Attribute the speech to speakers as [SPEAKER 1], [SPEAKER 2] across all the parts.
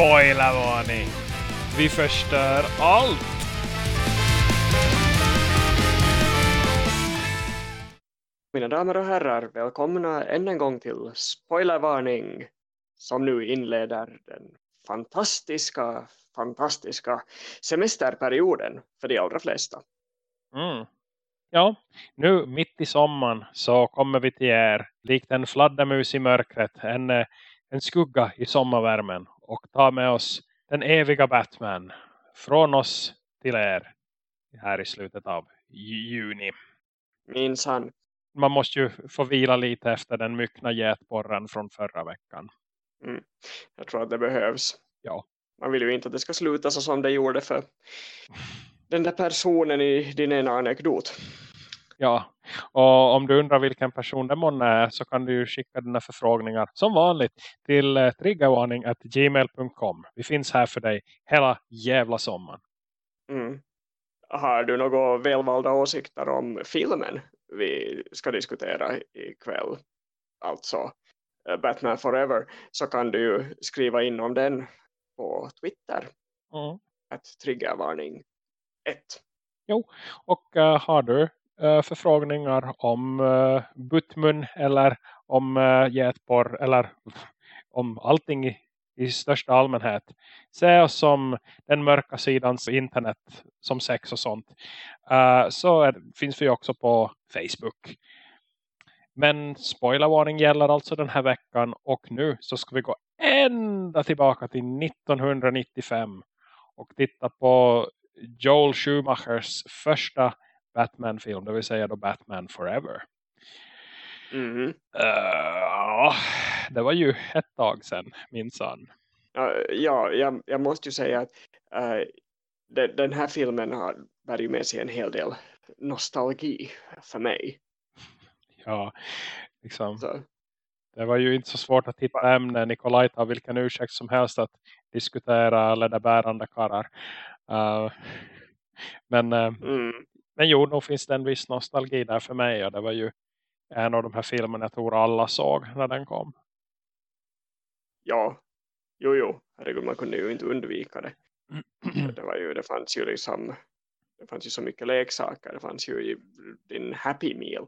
[SPEAKER 1] Spoilervarning! Vi förstör allt!
[SPEAKER 2] Mina damer och herrar, välkomna än en gång till Spoilervarning som nu inleder den fantastiska, fantastiska semesterperioden för de allra flesta.
[SPEAKER 1] Mm. Ja, nu mitt i sommaren så kommer vi till er likt en fladdermus i mörkret, en, eh, en skugga i sommarvärmen och tar med oss den eviga Batman från oss till er här i slutet av juni.
[SPEAKER 2] Minsann.
[SPEAKER 1] Man måste ju få vila lite efter den myckna getborren från förra veckan.
[SPEAKER 2] Mm. Jag tror att det behövs.
[SPEAKER 1] Ja.
[SPEAKER 2] Man vill ju inte att det ska sluta så som det gjorde för den där personen i din ena anekdot.
[SPEAKER 1] Ja, och om du undrar vilken person det månne är så kan du skicka dina förfrågningar som vanligt till eh, triggervarning.gmail.com. Vi finns här för dig hela jävla sommaren.
[SPEAKER 2] Mm. Har du några välvalda åsikter om filmen vi ska diskutera ikväll? Alltså eh, Batman Forever så kan du skriva in om den på Twitter.
[SPEAKER 1] Mm.
[SPEAKER 2] Att triggervarning 1.
[SPEAKER 1] Jo, och uh, har du Eh, förfrågningar om eh, uh, Buttmun eller om eh, uh, getborr eller om allting i, i största allmänhet. Se oss som den mörka sidans internet som sex och sånt. Uh, så är, finns vi också på Facebook. Men spoilervarning gäller alltså den här veckan och nu så ska vi gå ända tillbaka till 1995 och titta på Joel Schumachers första Batman-film, det vill säga då Batman Forever.
[SPEAKER 2] Mm.
[SPEAKER 1] Uh, det var ju ett tag sedan, minsann.
[SPEAKER 2] Uh, ja, jag, jag måste ju säga att uh, de, den här filmen har bär med sig en hel del nostalgi för mig.
[SPEAKER 1] Ja, liksom.
[SPEAKER 2] Så,
[SPEAKER 1] Det var ju inte så svårt att hitta ämnen. Nikolaj tar vilken ursäkt som helst att diskutera ledarbärande karrar. Uh, men, uh,
[SPEAKER 2] mm,
[SPEAKER 1] men jo, nog finns det en viss nostalgi där för mig. Och det var ju en av de här filmerna jag tror alla såg när den kom.
[SPEAKER 2] ja, jo, jo, herregud, man kunde ju inte undvika det. det, var ju, det fanns ju liksom det fanns ju så mycket leksaker. Det fanns ju din Happy Meal.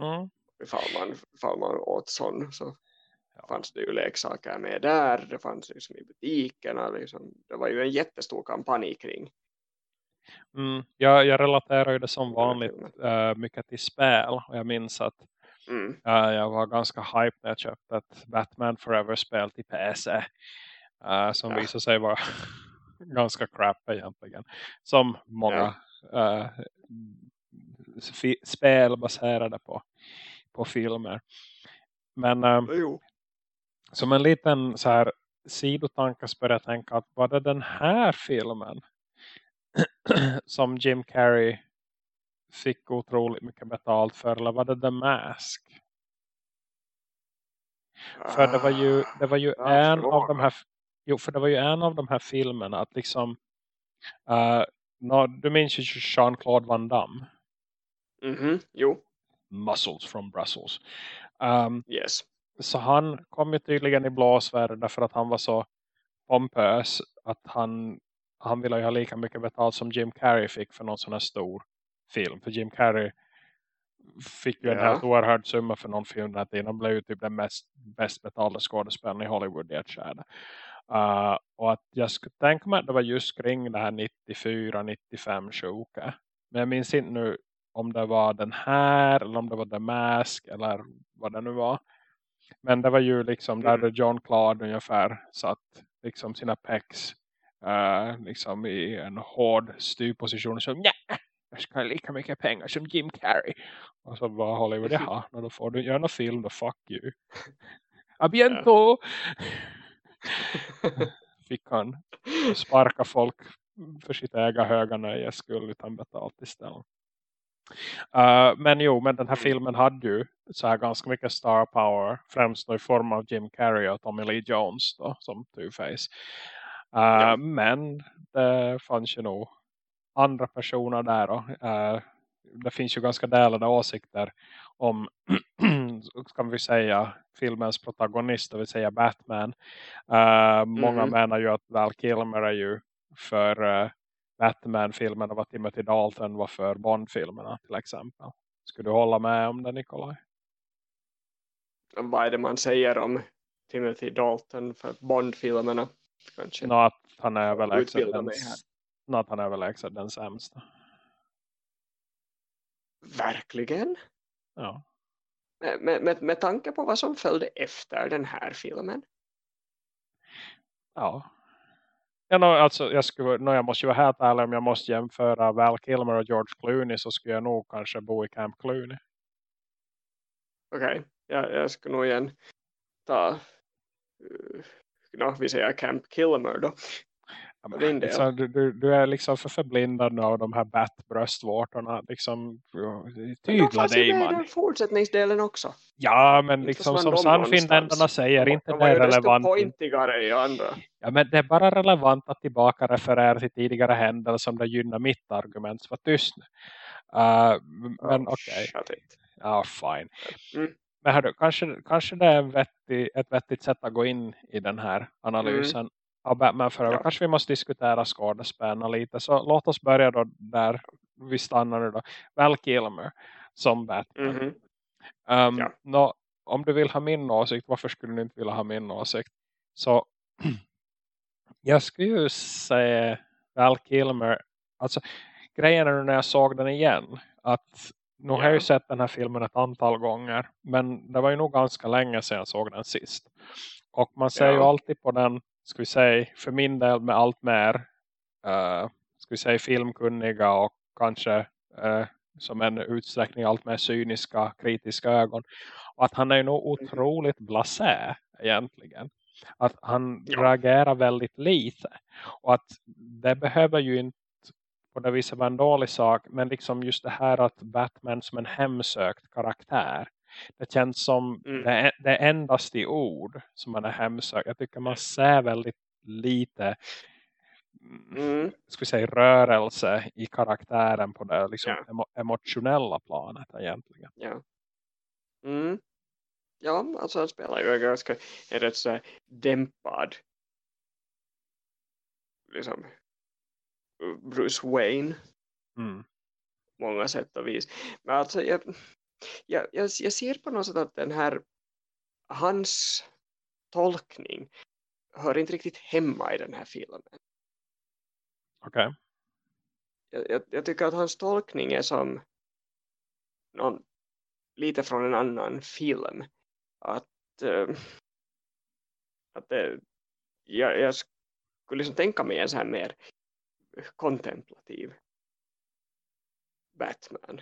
[SPEAKER 1] Mm.
[SPEAKER 2] Ifall man, ifall man åt sån så fanns det ju leksaker med där. Det fanns liksom i butikerna. Liksom. Det var ju en jättestor kampanj kring.
[SPEAKER 1] Mm. Jag, jag relaterar ju det som vanligt uh, mycket till spel. Och jag minns att
[SPEAKER 2] Mm,
[SPEAKER 1] uh, jag var ganska hype när jag köpte ett Batman Forever-spel till PC. Uh, som
[SPEAKER 2] Ja.
[SPEAKER 1] visade sig vara ganska crap egentligen. Som många fi- spel baserade på, på filmer. Men som en liten så här sidotanke så började tänka att var det den här filmen som Jim Carrey fick otroligt mycket betalt för eller var det The Mask? För det var ju, det var ju
[SPEAKER 2] Ah,
[SPEAKER 1] en av de här jo, för det var ju en av de här filmerna att liksom uh, nå, du minns ju Jean-Claude Van Damme
[SPEAKER 2] Mhm, jo,
[SPEAKER 1] Muscles from Brussels um,
[SPEAKER 2] yes.
[SPEAKER 1] så han kom ju tydligen i blåsväder därför att han var så pompös att han, han ville ju ha lika mycket betalt som Jim Carrey fick för någon sån här stor film. För Jim Carrey fick ju en
[SPEAKER 2] Ja.
[SPEAKER 1] helt oerhörd summa för någon film där tiden. Han blev ju typ den mest, bäst betalda skådespelaren i Hollywood i ett skärde. Uh, och att jag skulle tänka mig att det var just kring det här 94-95 sjuka. Men jag minns inte nu om det var den här eller om det var The Mask eller vad det nu var. Men det var ju liksom där
[SPEAKER 2] Mm.
[SPEAKER 1] där John Claude ungefär satt liksom sina pecs eh, liksom i en hård styrposition som nej, jag ska ha lika mycket pengar som Jim Carrey. Och så var Hollywood, jaha, då får du göra en film då, fuck you. A biento! Fick han sparka folk för sitt äga höga nöjes skull utan betalt istället. Uh, men jo, men den här filmen hade ju så här ganska mycket star power. Främst då i form av Jim Carrey och Tommy Lee Jones då, som Two-Face.
[SPEAKER 2] Ja.
[SPEAKER 1] Men det fanns ju nog andra personer där. Då. Uh, det finns ju ganska delade åsikter om, kan vi säga filmens protagonist, det vill säga Batman. Uh, många mm. menar ju att Val Kilmer är ju för uh, Batman-filmerna vad Timothy Dalton var för Bond-filmerna till exempel. Skulle du hålla med om det Nikolaj?
[SPEAKER 2] Vad är det man säger om Timothy Dalton för Bond-filmerna?
[SPEAKER 1] Kanske. Nå, att han är överlägset den, att han är överlägset den sämsta.
[SPEAKER 2] Verkligen?
[SPEAKER 1] Ja.
[SPEAKER 2] Med, med, med tanke på vad som följde efter den här filmen?
[SPEAKER 1] Ja. Ja, no, alltså, jag, skulle, no, jag måste ju vara helt ärlig om jag måste jämföra Val Kilmer och George Clooney så skulle jag nog kanske bo i Camp Clooney.
[SPEAKER 2] Okej, okay. ja, jag skulle nog igen ta uh, no, vi säger Camp Kilmer då.
[SPEAKER 1] Ja, men, liksom, du, du, du, är liksom för förblindad av de här bat-bröstvårtorna. Liksom, tygla dig man.
[SPEAKER 2] fortsättningsdelen också.
[SPEAKER 1] Ja, men liksom som sannfinländarna säger, de, inte de det är relevant.
[SPEAKER 2] pointigare i andra.
[SPEAKER 1] Ja, men det är bara relevant att tillbaka referera till tidigare händelser som det gynnar mitt argument. Så var tyst nu. Uh, men oh, okej. Okay. Ja, fine. Mm. Men hördu, kanske, kanske det är vettig, ett vettigt sätt att gå in i den här analysen mm. av Batman för ja. Kanske vi måste diskutera skådespelarna lite. Så låt oss börja då där vi stannar nu då. Val Kilmer som Batman. Mm -hmm. um, ja. nå, om du vill ha min åsikt, varför skulle du inte vilja ha min åsikt? Så jag skulle ju säga Val Kilmer, alltså grejen är när jag såg den igen att nu har jag ju sett den här filmen ett antal gånger. Men det var ju nog ganska länge sedan jag såg den sist. Och man ser ja. ju alltid på den, ska vi säga, för min del med allt mer, uh, ska vi säga filmkunniga och kanske uh, som en utsträckning allt mer cyniska, kritiska ögon. Och att han är ju nog mm. otroligt blasé egentligen. Att han ja. reagerar väldigt lite. Och att det behöver ju inte på det viset var en dålig sak. Men liksom just det här att Batman som en hemsökt karaktär. Det känns som mm. det, det endast i ord som man är hemsökt. Jag tycker man ser väldigt lite mm. ska säga, rörelse i karaktären på det liksom yeah. emo emotionella planet egentligen.
[SPEAKER 2] Ja. Mm. Ja, alltså han spelar ju en ganska en rätt så dämpad liksom Bruce Wayne.
[SPEAKER 1] Mm.
[SPEAKER 2] Många sätt och vis. Men alltså jag, jag, jag, jag ser på något sätt att den här hans tolkning hör inte riktigt hemma i den här filmen.
[SPEAKER 1] Okej. Okay.
[SPEAKER 2] Jag, jag, jag, tycker att hans tolkning är som någon, lite från en annan film. Att, äh, att det, jag, jag skulle liksom tänka mig en så här mer kontemplativ Batman.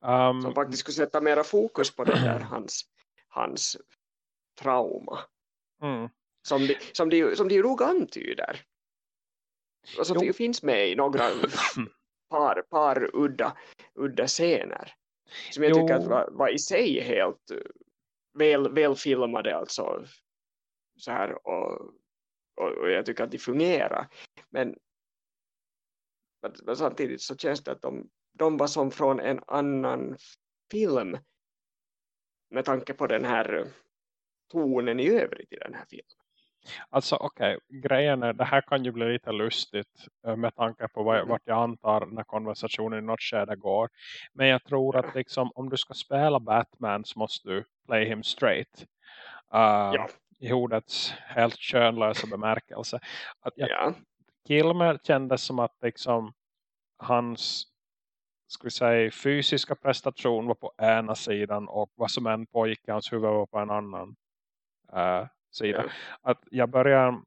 [SPEAKER 2] Um, som faktiskt skulle sätta mera fokus på det där hans, hans trauma.
[SPEAKER 1] Mm.
[SPEAKER 2] Som, de, som, de, som de nog antyder. Och som jo. finns med i några par, par udda, udda scener. Som jag jo. tycker att var, var i sig helt väl, väl filmade alltså så här och, och, och jag tycker att de fungerar. Men men, samtidigt så känns det att de, de var som från en annan film med tanke på den här tonen i övrigt i den här filmen.
[SPEAKER 1] Alltså okej, okay. grejen är, det här kan ju bli lite lustigt eh, med tanke på vad, vart jag antar när konversationen i något skede går. Men jag tror att liksom, om du ska spela Batman så måste du play him straight. Uh, ja. I ordets helt könlösa bemärkelse. Att jag,
[SPEAKER 2] ja.
[SPEAKER 1] Kilmer kändes som att liksom hans ska vi säga, fysiska prestation var på ena sidan och vad som än pågick i hans huvud var på en annan uh, sida. Yeah. Att jag börjar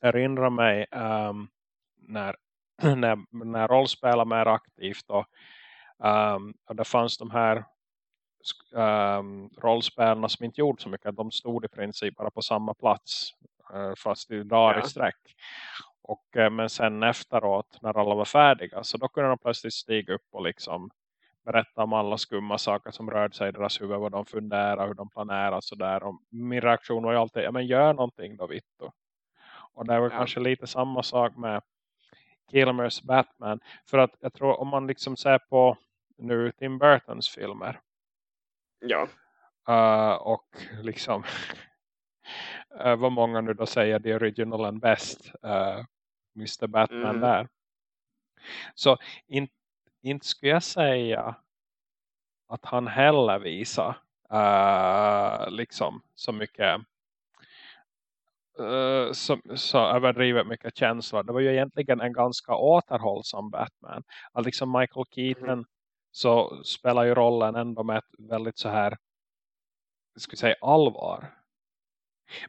[SPEAKER 1] erinra mig um, när, när, när rollspelar mer aktivt och, um, och det fanns de här um, rollspelarna som inte gjorde så mycket. De stod i princip bara på samma plats uh, fast i dagar yeah. i sträck. Och, eh, men sen efteråt när alla var färdiga så då kunde de plötsligt stiga upp och liksom berätta om alla skumma saker som rörde sig i deras huvud, vad de funderar, hur de planerar och sådär. Och min reaktion var ju alltid, ja men gör någonting då Vittu. Och det var ja. kanske lite samma sak med Kilmers Batman. För att jag tror om man liksom ser på nu Tim Burtons filmer.
[SPEAKER 2] Ja.
[SPEAKER 1] Uh, och liksom uh, vad många nu då säger the original and best uh, Mr. Batman mm. där. Så inte skulle jag säga att han heller visar uh, liksom så mycket uh, så, så överdrivet mycket känslor. Det var ju egentligen en ganska återhållsam Batman. Att liksom Michael Keaton mm. så spelar ju rollen ändå med ett väldigt så här ska säga allvar.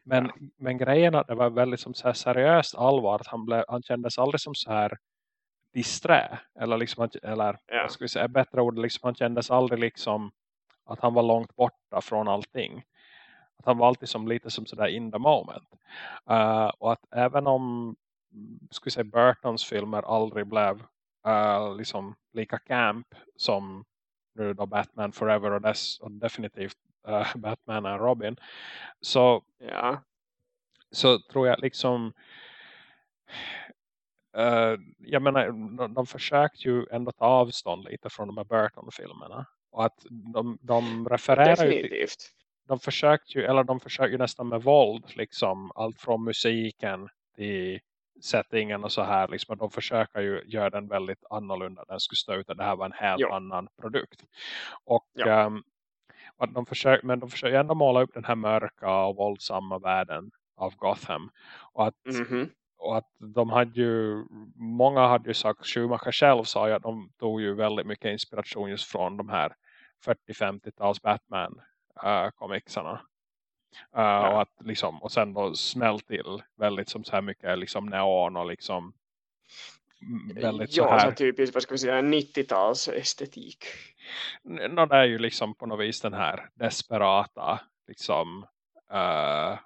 [SPEAKER 1] Men, ja. men grejen att det var väldigt som så seriöst allvar. Att han, blev, han kändes aldrig som så här disträ. Eller, liksom, eller ja. ska vi säga, bättre ord, liksom, han kändes aldrig liksom att han var långt borta från allting. Att han var alltid som lite som sådär in the moment. Uh, och att även om ska vi säga, Burtons filmer aldrig blev uh, liksom lika camp som nu då Batman Forever och, dess, och definitivt uh, Batman och Robin. Så,
[SPEAKER 2] ja.
[SPEAKER 1] så tror jag liksom uh, jag menar, de, de försökte ju ändå ta avstånd lite från de här Burton-filmerna. Och att de, de refererar
[SPEAKER 2] Definitivt.
[SPEAKER 1] ju till, de försökte ju, eller de försökte ju nästan med våld liksom, allt från musiken till settingen och så här liksom, de försöker ju göra den väldigt annorlunda den skulle stå ut att det här var en helt jo. annan produkt och ja. um, att de försöker, men de försöker ändå måla upp den här mörka och våldsamma världen av Gotham och att
[SPEAKER 2] mm -hmm
[SPEAKER 1] och att de hade ju, många hade ju sagt, Schumacher själv sa ju att de tog ju väldigt mycket inspiration just från de här 40-50-tals Batman uh, komiksarna. Uh, ja. och, att liksom, och sen då smäll till väldigt som så här mycket liksom neon och liksom väldigt
[SPEAKER 2] ja,
[SPEAKER 1] så här.
[SPEAKER 2] så typiskt, vad ska vi säga, 90-tals estetik.
[SPEAKER 1] No, det är ju liksom på något vis den här desperata liksom uh,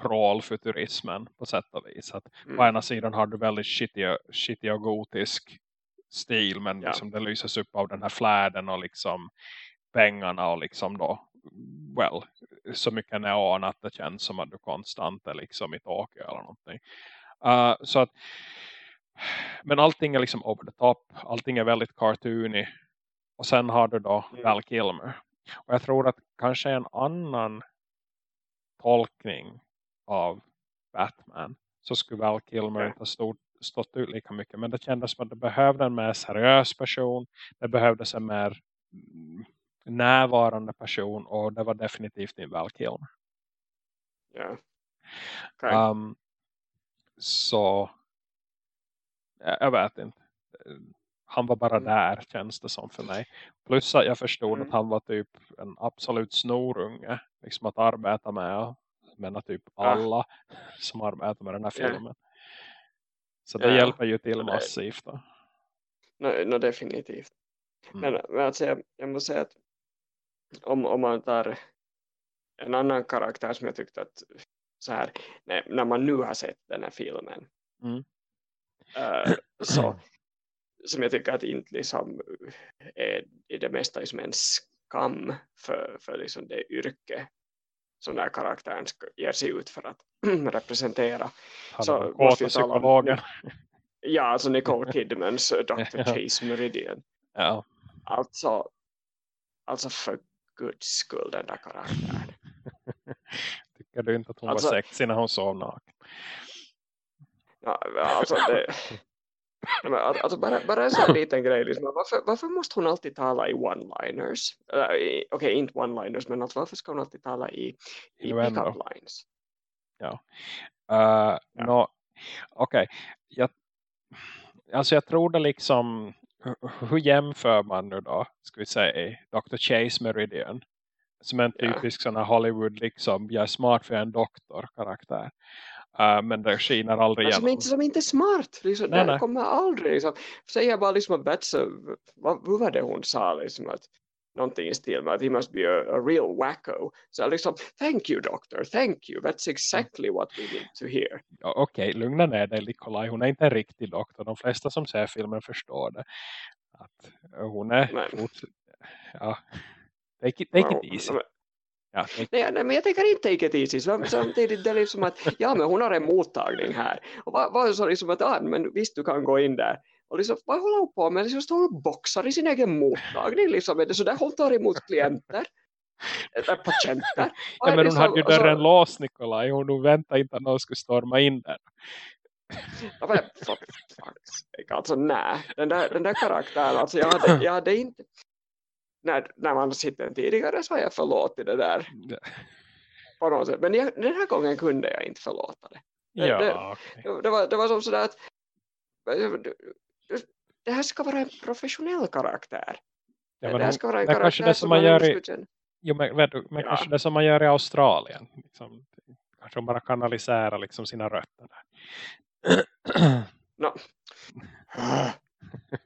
[SPEAKER 1] prolfuturismen på sätt och vis. Att mm. På ena sidan har du väldigt shitty, och gotisk stil men ja. liksom det lyses upp av den här fläden och liksom pengarna och liksom då well, så mycket neon att det känns som att du konstant är liksom i Tokyo eller någonting. Uh, så att men allting är liksom over the top. Allting är väldigt cartoony. Och sen har du då mm. Val Kilmer. Och jag tror att kanske en annan tolkning av Batman så skulle Val Kilmer inte ha stått, stått ut lika mycket. Men det kändes som att det behövde en mer seriös person. Det behövdes en mer närvarande person och det var definitivt inte Val Kilmer.
[SPEAKER 2] Ja.
[SPEAKER 1] Okay. Um, så jag vet inte. Han var bara mm. där känns det som för mig. Plus att jag förstod mm. att han var typ en absolut snorunge. Liksom att arbeta med menar typ alla ja. som arbetar med den här filmen. Så det ja. hjälper ju till massivt. Då.
[SPEAKER 2] No, no, definitivt. Mm. Men, men alltså jag, jag måste säga att om, om man tar en annan karaktär som jag tyckte att så här, när, när man nu har sett den här filmen
[SPEAKER 1] mm.
[SPEAKER 2] Uh, så som jag tycker att inte liksom är, är det mesta liksom en skam för, för liksom det yrke som den här karaktären ger sig ut för att representera.
[SPEAKER 1] Han så måste vi tala
[SPEAKER 2] Ja, alltså Nicole Kidmans eh, Dr. Chase Meridian.
[SPEAKER 1] Ja.
[SPEAKER 2] Alltså, alltså för guds skull den där karaktären.
[SPEAKER 1] Tycker du inte att hon alltså, var sexig när hon sov naken?
[SPEAKER 2] Ja, alltså det, Alltså bara, bara en sån liten grej. Liksom. Varför, varför måste hon alltid tala i one-liners? Uh, Okej, okay, inte one-liners, men alltså, varför ska hon alltid tala i, i pick-up lines?
[SPEAKER 1] Ja. Uh, ja. No, Okej, okay. jag, alltså jag tror det liksom, hur jämför man nu då, ska vi säga, Dr. Chase Meridian som en typisk ja. sån här Hollywood liksom, jag är smart för en doktor-karaktär. Uh, men det skiner aldrig
[SPEAKER 2] alltså, igenom. Inte, som inte är smart. Liksom, nej, nej. kommer aldrig. Liksom, säger bara liksom att Betsy, vad, vad var det hon sa? Liksom, att, någonting i stil med att he must be a, a real wacko. Så liksom, thank you doctor, thank you. That's exactly what we need to hear.
[SPEAKER 1] Ja, Okej, okay, lugna ner dig Nikolaj. Hon är inte en riktig doktor. De flesta som ser filmen förstår det. Att hon är... Fort, ja, take it, take it easy.
[SPEAKER 2] Ja, nej, nej, men jag tänker inte take it easy. Samtidigt det är liksom att ja, men hon har en mottagning här. Och vad, vad så liksom att ah, men visst du kan gå in där. Och liksom, vad håller hon på med? Liksom står och boxar i sin egen mottagning. Liksom. Är det så där hon tar emot klienter? Eller patienter.
[SPEAKER 1] ja, men hon hade ju dörren alltså, låst Nikolaj. Hon, hon väntade inte att någon skulle storma in där.
[SPEAKER 2] Ja, men, alltså nej, den där, den där karaktären, alltså jag hade, jag hade inte när, när man sitter tidigare så har jag förlåtit det där på något sätt. Men jag, den här gången kunde jag inte förlåta det.
[SPEAKER 1] Ja,
[SPEAKER 2] det,
[SPEAKER 1] okay.
[SPEAKER 2] det, det, var, det var som sådär att det här ska vara en professionell karaktär.
[SPEAKER 1] Ja, men det här ska vara en karaktär kanske det som man gör i, jo, men, vet du, men ja. kanske det som man gör i Australien. Liksom, kanske de bara kanaliserar liksom sina rötter där.
[SPEAKER 2] no.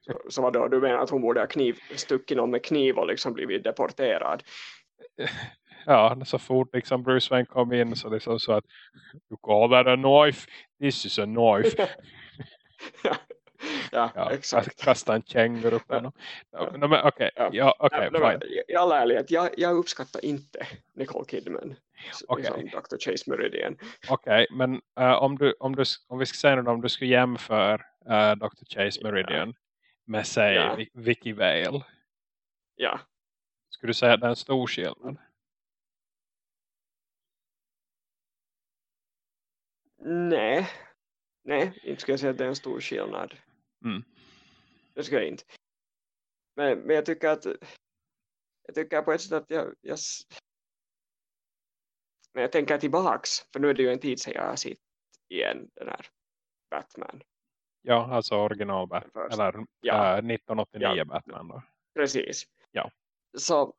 [SPEAKER 2] så, så vad då, du menar att hon borde ha kniv, stuckit någon med kniv och liksom blivit deporterad?
[SPEAKER 1] Ja, så fort liksom Bruce Wayne kom in så liksom så att You call that a knife? This is a knife.
[SPEAKER 2] ja. Ja, ja, exakt.
[SPEAKER 1] Kasta en känguru på honom. Ja. No, men okej, okay. ja. okay,
[SPEAKER 2] ja, I all ärlighet, jag, jag uppskattar inte Nicole Kidman okay. som Dr. Chase Meridian.
[SPEAKER 1] Okej, okay, men uh, om, du, om, du, om vi ska säga nu om du skulle jämföra uh, eh, Dr. Chase Meridian ja. med säg ja. Vicky Vale.
[SPEAKER 2] Ja.
[SPEAKER 1] Skulle du säga att det är en stor skillnad?
[SPEAKER 2] Nej. Nej, inte skulle jag säga att det är en stor skillnad.
[SPEAKER 1] Mm.
[SPEAKER 2] Det ska jag inte. Men, men jag tycker att jag tycker på ett sätt att jag, jag men jag tänker tillbaks för nu är det ju en tid sedan jag har sett igen den här Batman.
[SPEAKER 1] Ja, alltså original Batman. Eller ja. äh, 1989 ja. Batman då.
[SPEAKER 2] Precis.
[SPEAKER 1] Ja.
[SPEAKER 2] Så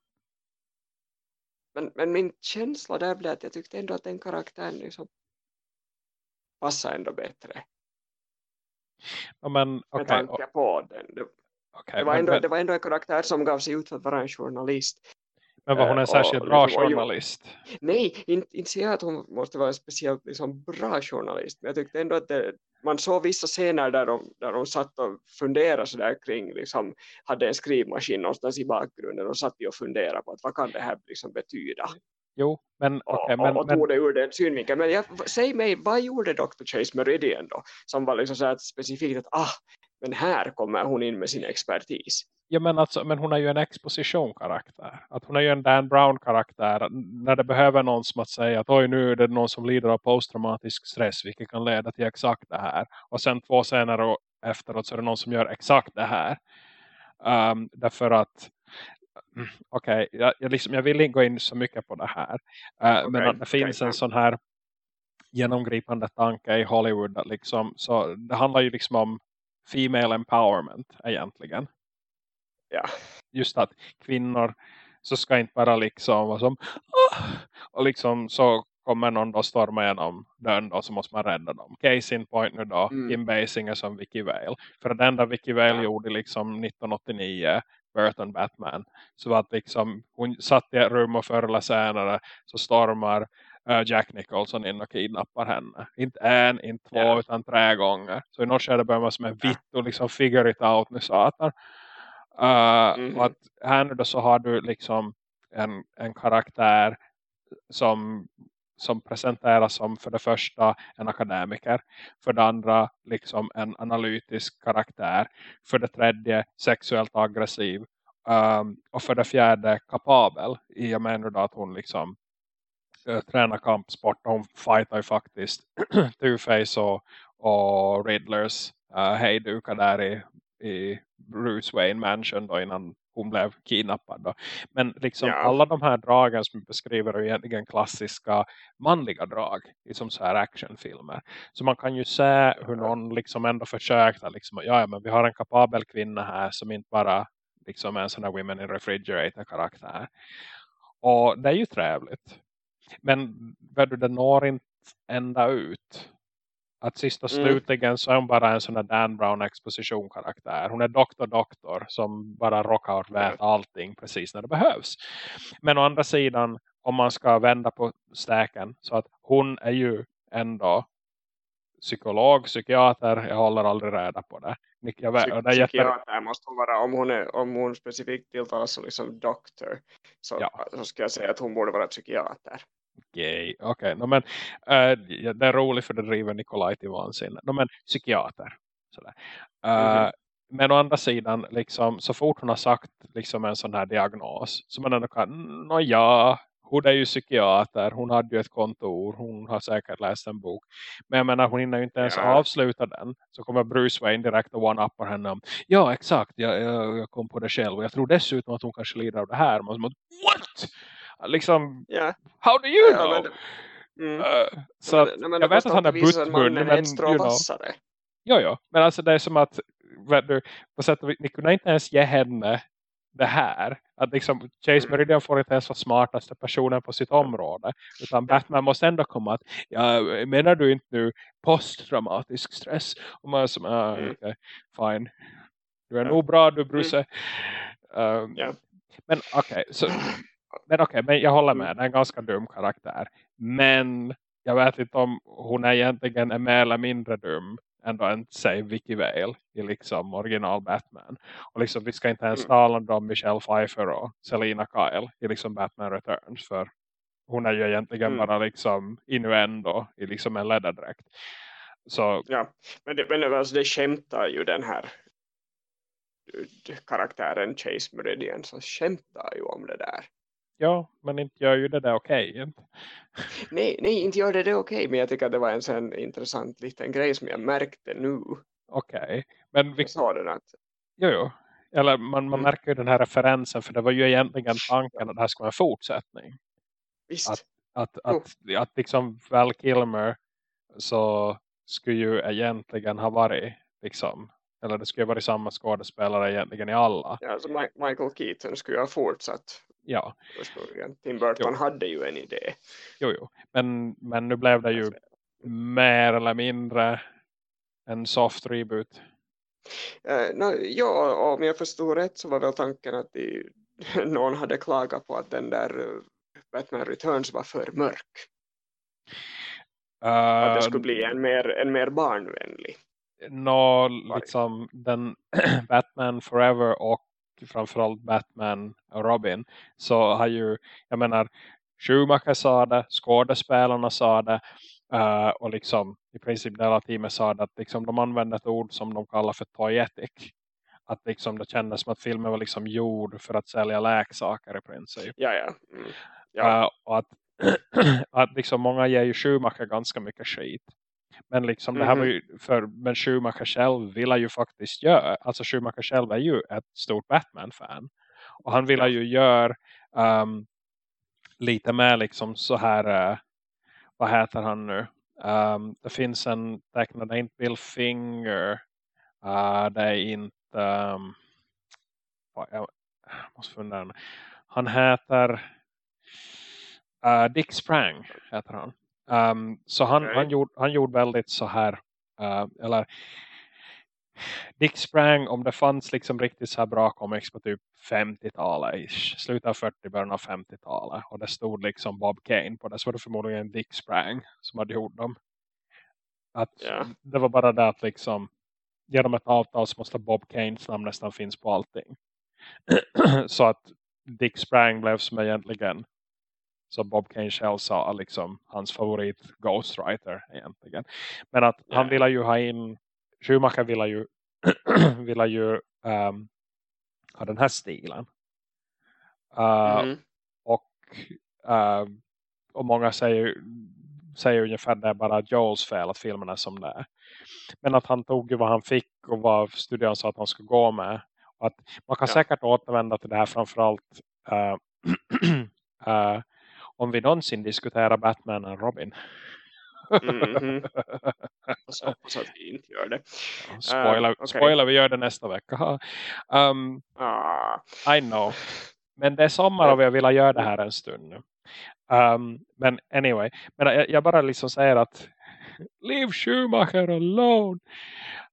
[SPEAKER 2] men, men min känsla där blev att jag tyckte ändå att den karaktären liksom passar ändå bättre.
[SPEAKER 1] Men, okay.
[SPEAKER 2] Med tanke på den. Det, okay, det, var ändå, men, det var ändå en karaktär som gav sig ut för att vara en journalist.
[SPEAKER 1] Men var hon en eh, särskilt bra liksom, journalist?
[SPEAKER 2] nej, inte, inte jag att hon måste vara en speciellt liksom, bra journalist. Men jag tyckte ändå att det, man såg vissa scener där de, där de satt och funderade så där kring, liksom, hade en skrivmaskin någonstans i bakgrunden och satt och funderade på att vad kan det här liksom betyda.
[SPEAKER 1] Jo, men...
[SPEAKER 2] Okay,
[SPEAKER 1] och, men,
[SPEAKER 2] och, tog det ur den synvinkeln. Men jag, säg mig, vad gjorde Dr. Chase Meridian då? Som var liksom så här specifikt att ah, men här kommer hon in med sin expertis.
[SPEAKER 1] Ja, men, alltså, men hon är ju en exposition-karaktär. Att hon är ju en Dan Brown-karaktär. När det behöver någon som att säga att oj nu är det någon som lider av posttraumatisk stress. Vilket kan leda till exakt det här. Och sen två senare efteråt så är det någon som gör exakt det här. Um, därför att okej, okay, jag, jag, liksom, jag vill inte gå in så mycket på det här. Uh, okay, men att det finns okay. en sån här genomgripande tanke i Hollywood. Att liksom, så det handlar ju liksom om female empowerment egentligen.
[SPEAKER 2] Ja.
[SPEAKER 1] Just att kvinnor så ska inte bara liksom vara som och liksom så kommer någon då storma igenom dörren då så måste man rädda dem. Case in point nu då, mm. Kim Basinger som Vicky Vale. För det enda Vicky Vale ja. gjorde liksom 1989 Burton Batman. Så att liksom hon satt i ett rum och förr eller senare så stormar uh, Jack Nicholson in och kidnappar henne. Inte en, inte två yeah. utan tre gånger. Så i något skede börjar man som en vitt och liksom figure it out nu satan. Uh, mm. Att här nu då så har du liksom en, en karaktär som, som presenteras som för det första en akademiker. För det andra liksom en analytisk karaktär. För det tredje sexuellt aggressiv. Um, och för det fjärde kapabel. I och med att hon liksom uh, tränar kampsport. Hon fightar ju faktiskt Two-Face och, och Riddlers eh, uh, hejduka där i, i Bruce Wayne Mansion då innan hon blev kidnappad. Då. Men liksom ja. alla de här dragen som beskriver är egentligen klassiska manliga drag i som så här actionfilmer. Så man kan ju se hur någon liksom ändå försökt att liksom, ja, men vi har en kapabel kvinna här som inte bara liksom är en sån här Women in Refrigerator karaktär. Och det är ju trevligt. Men det når inte ända ut. Att sist och mm. slutligen så är hon bara en sån där Dan Brown exposition-karaktär. Hon är doktor doktor som bara rockar vet mm. allting precis när det behövs. Men å andra sidan, om man ska vända på stäken så att hon är ju ändå psykolog, psykiater, jag håller aldrig reda på det. Jag vet,
[SPEAKER 2] Psy det psykiater måste hon vara, om hon, är, om hon specifikt tilltalas som liksom doktor så, ja. så ska jag säga att hon borde vara psykiater.
[SPEAKER 1] Okej, okej. Okay. No, men, uh, det är roligt för det driver Nikolaj till vansinne. No, men psykiater. Sådär. Uh, mm -hmm. men å andra sidan, liksom, så fort hon har sagt liksom, en sån här diagnos. Så man ändå kan, nå ja, hon är ju psykiater, hon hade ju ett kontor, hon har säkert läst en bok. Men jag menar, hon hinner ju inte ens ja. avsluta den. Så kommer Bruce Wayne direkt och one-uppar henne om, ja exakt, jag, jag, jag, kom på det själv. Och jag tror dessutom att hon kanske lider av det här. Man som, what? Liksom,
[SPEAKER 2] yeah.
[SPEAKER 1] how do you know? Ja, men, mm. uh, så men, men, jag vet att han är buttmun. Men, you know, jo, jo. Men alltså det är som att du, på sätt och ni kunde inte ens ge henne det här. Att liksom Chase mm. Meridian får inte ens vara smartaste personen på sitt område. Utan Batman måste ändå komma att, ja, menar du inte nu posttraumatisk stress? Och man är som, ah, mm. okay, fine. Du är ja. nog bra du Bruce. Mm. Um, ja. Men okej, okay, men okej, okay, men jag håller med. Det är en ganska dum karaktär. Men jag vet inte om hon egentligen är mer eller mindre dum ändå än säg Vicky Vale i liksom original Batman. Och liksom vi ska inte ens mm. tala om Michelle Pfeiffer och Selina Kyle i liksom Batman Returns för hon är ju egentligen mm. bara liksom innuendo i liksom en lädderdräkt. Så...
[SPEAKER 2] Ja, men det, men alltså det skämtar ju den här karaktären Chase Meridian så skämtar ju om det där.
[SPEAKER 1] Ja, men inte gör ju det där okej. Okay,
[SPEAKER 2] nej, nej, inte gör det det okej. Okay, men jag tycker att det var en sån intressant liten grej som jag märkte nu.
[SPEAKER 1] Okej, okay. men vi...
[SPEAKER 2] sa den att...
[SPEAKER 1] Jo, jo. Eller man, man mm. märker ju den här referensen för det var ju egentligen tanken att det här ska vara en fortsättning.
[SPEAKER 2] Visst.
[SPEAKER 1] Att, att, att, att, att liksom Val Kilmer så skulle ju egentligen ha varit liksom eller det skulle varit samma skådespelare egentligen i alla.
[SPEAKER 2] Ja, alltså Michael Keaton skulle ha fortsatt
[SPEAKER 1] ja.
[SPEAKER 2] Tim Burton jo. hade ju en idé.
[SPEAKER 1] Jo, jo. Men, men nu blev det ju mer eller mindre en soft reboot.
[SPEAKER 2] Uh, no, ja, om jag förstod rätt så var väl tanken att de, någon hade klagat på att den där uh, Batman Returns var för mörk. Uh, att det skulle bli en mer, en mer barnvänlig.
[SPEAKER 1] Nå, liksom den Batman Forever och framförallt Batman och Robin så har ju, jag menar Schumacher sa det, skådespelarna sa det uh, och liksom i princip hela teamet sa det att liksom de använde ett ord som de kallar för toyetic. Att liksom det kändes som att filmen var liksom gjord för att sälja läksaker i princip.
[SPEAKER 2] Ja, ja. Mm. ja.
[SPEAKER 1] Uh, och att, att liksom många ger ju Schumacher ganska mycket skit. Men liksom mm -hmm. det här var mhm. ju för men Schumacher själv ville ju faktiskt göra. Alltså Schumacher själv är ju ett stort Batman-fan. Och han ville ju göra um, lite mer liksom så här uh, vad heter han nu? Um, det finns en tecknad, det är inte Bill Finger. Uh, det är inte um, jag måste fundera. Han heter uh, Dick Sprang heter han. Um, så han, okay. han, gjorde, han gjorde väldigt så här uh, eller Dick Sprang om det fanns liksom riktigt så här bra comics på typ 50-talet slutet av 40 början av 50-talet och det stod liksom Bob Kane på det så var det förmodligen Dick Sprang som hade gjort dem att yeah. det var bara det att liksom genom ett avtal så måste Bob Kanes namn nästan finns på allting så att Dick Sprang blev som egentligen så Bob Kane själv sa liksom hans favorit ghostwriter egentligen. Men att yeah. han ville ju ha in Schumacher ville ju ville ju um, ha den här stilen. Uh, mm. och, uh, och många säger säger ungefär det är bara Joels fel att filmen är som det är. Men att han tog vad han fick och vad studion sa att han skulle gå med. Och att man kan ja. säkert återvända till det här framförallt uh, uh, om vi någonsin diskuterar Batman och Robin.
[SPEAKER 2] mm -hmm. Så hoppas att vi inte gör det.
[SPEAKER 1] Ja, spoiler, uh, okay. spoiler, vi gör det nästa vecka. Um,
[SPEAKER 2] ah.
[SPEAKER 1] I know. Men det är sommar och vi vill göra det här en stund nu. Um, men anyway. Men jag, jag, bara liksom säger att Leave Schumacher alone.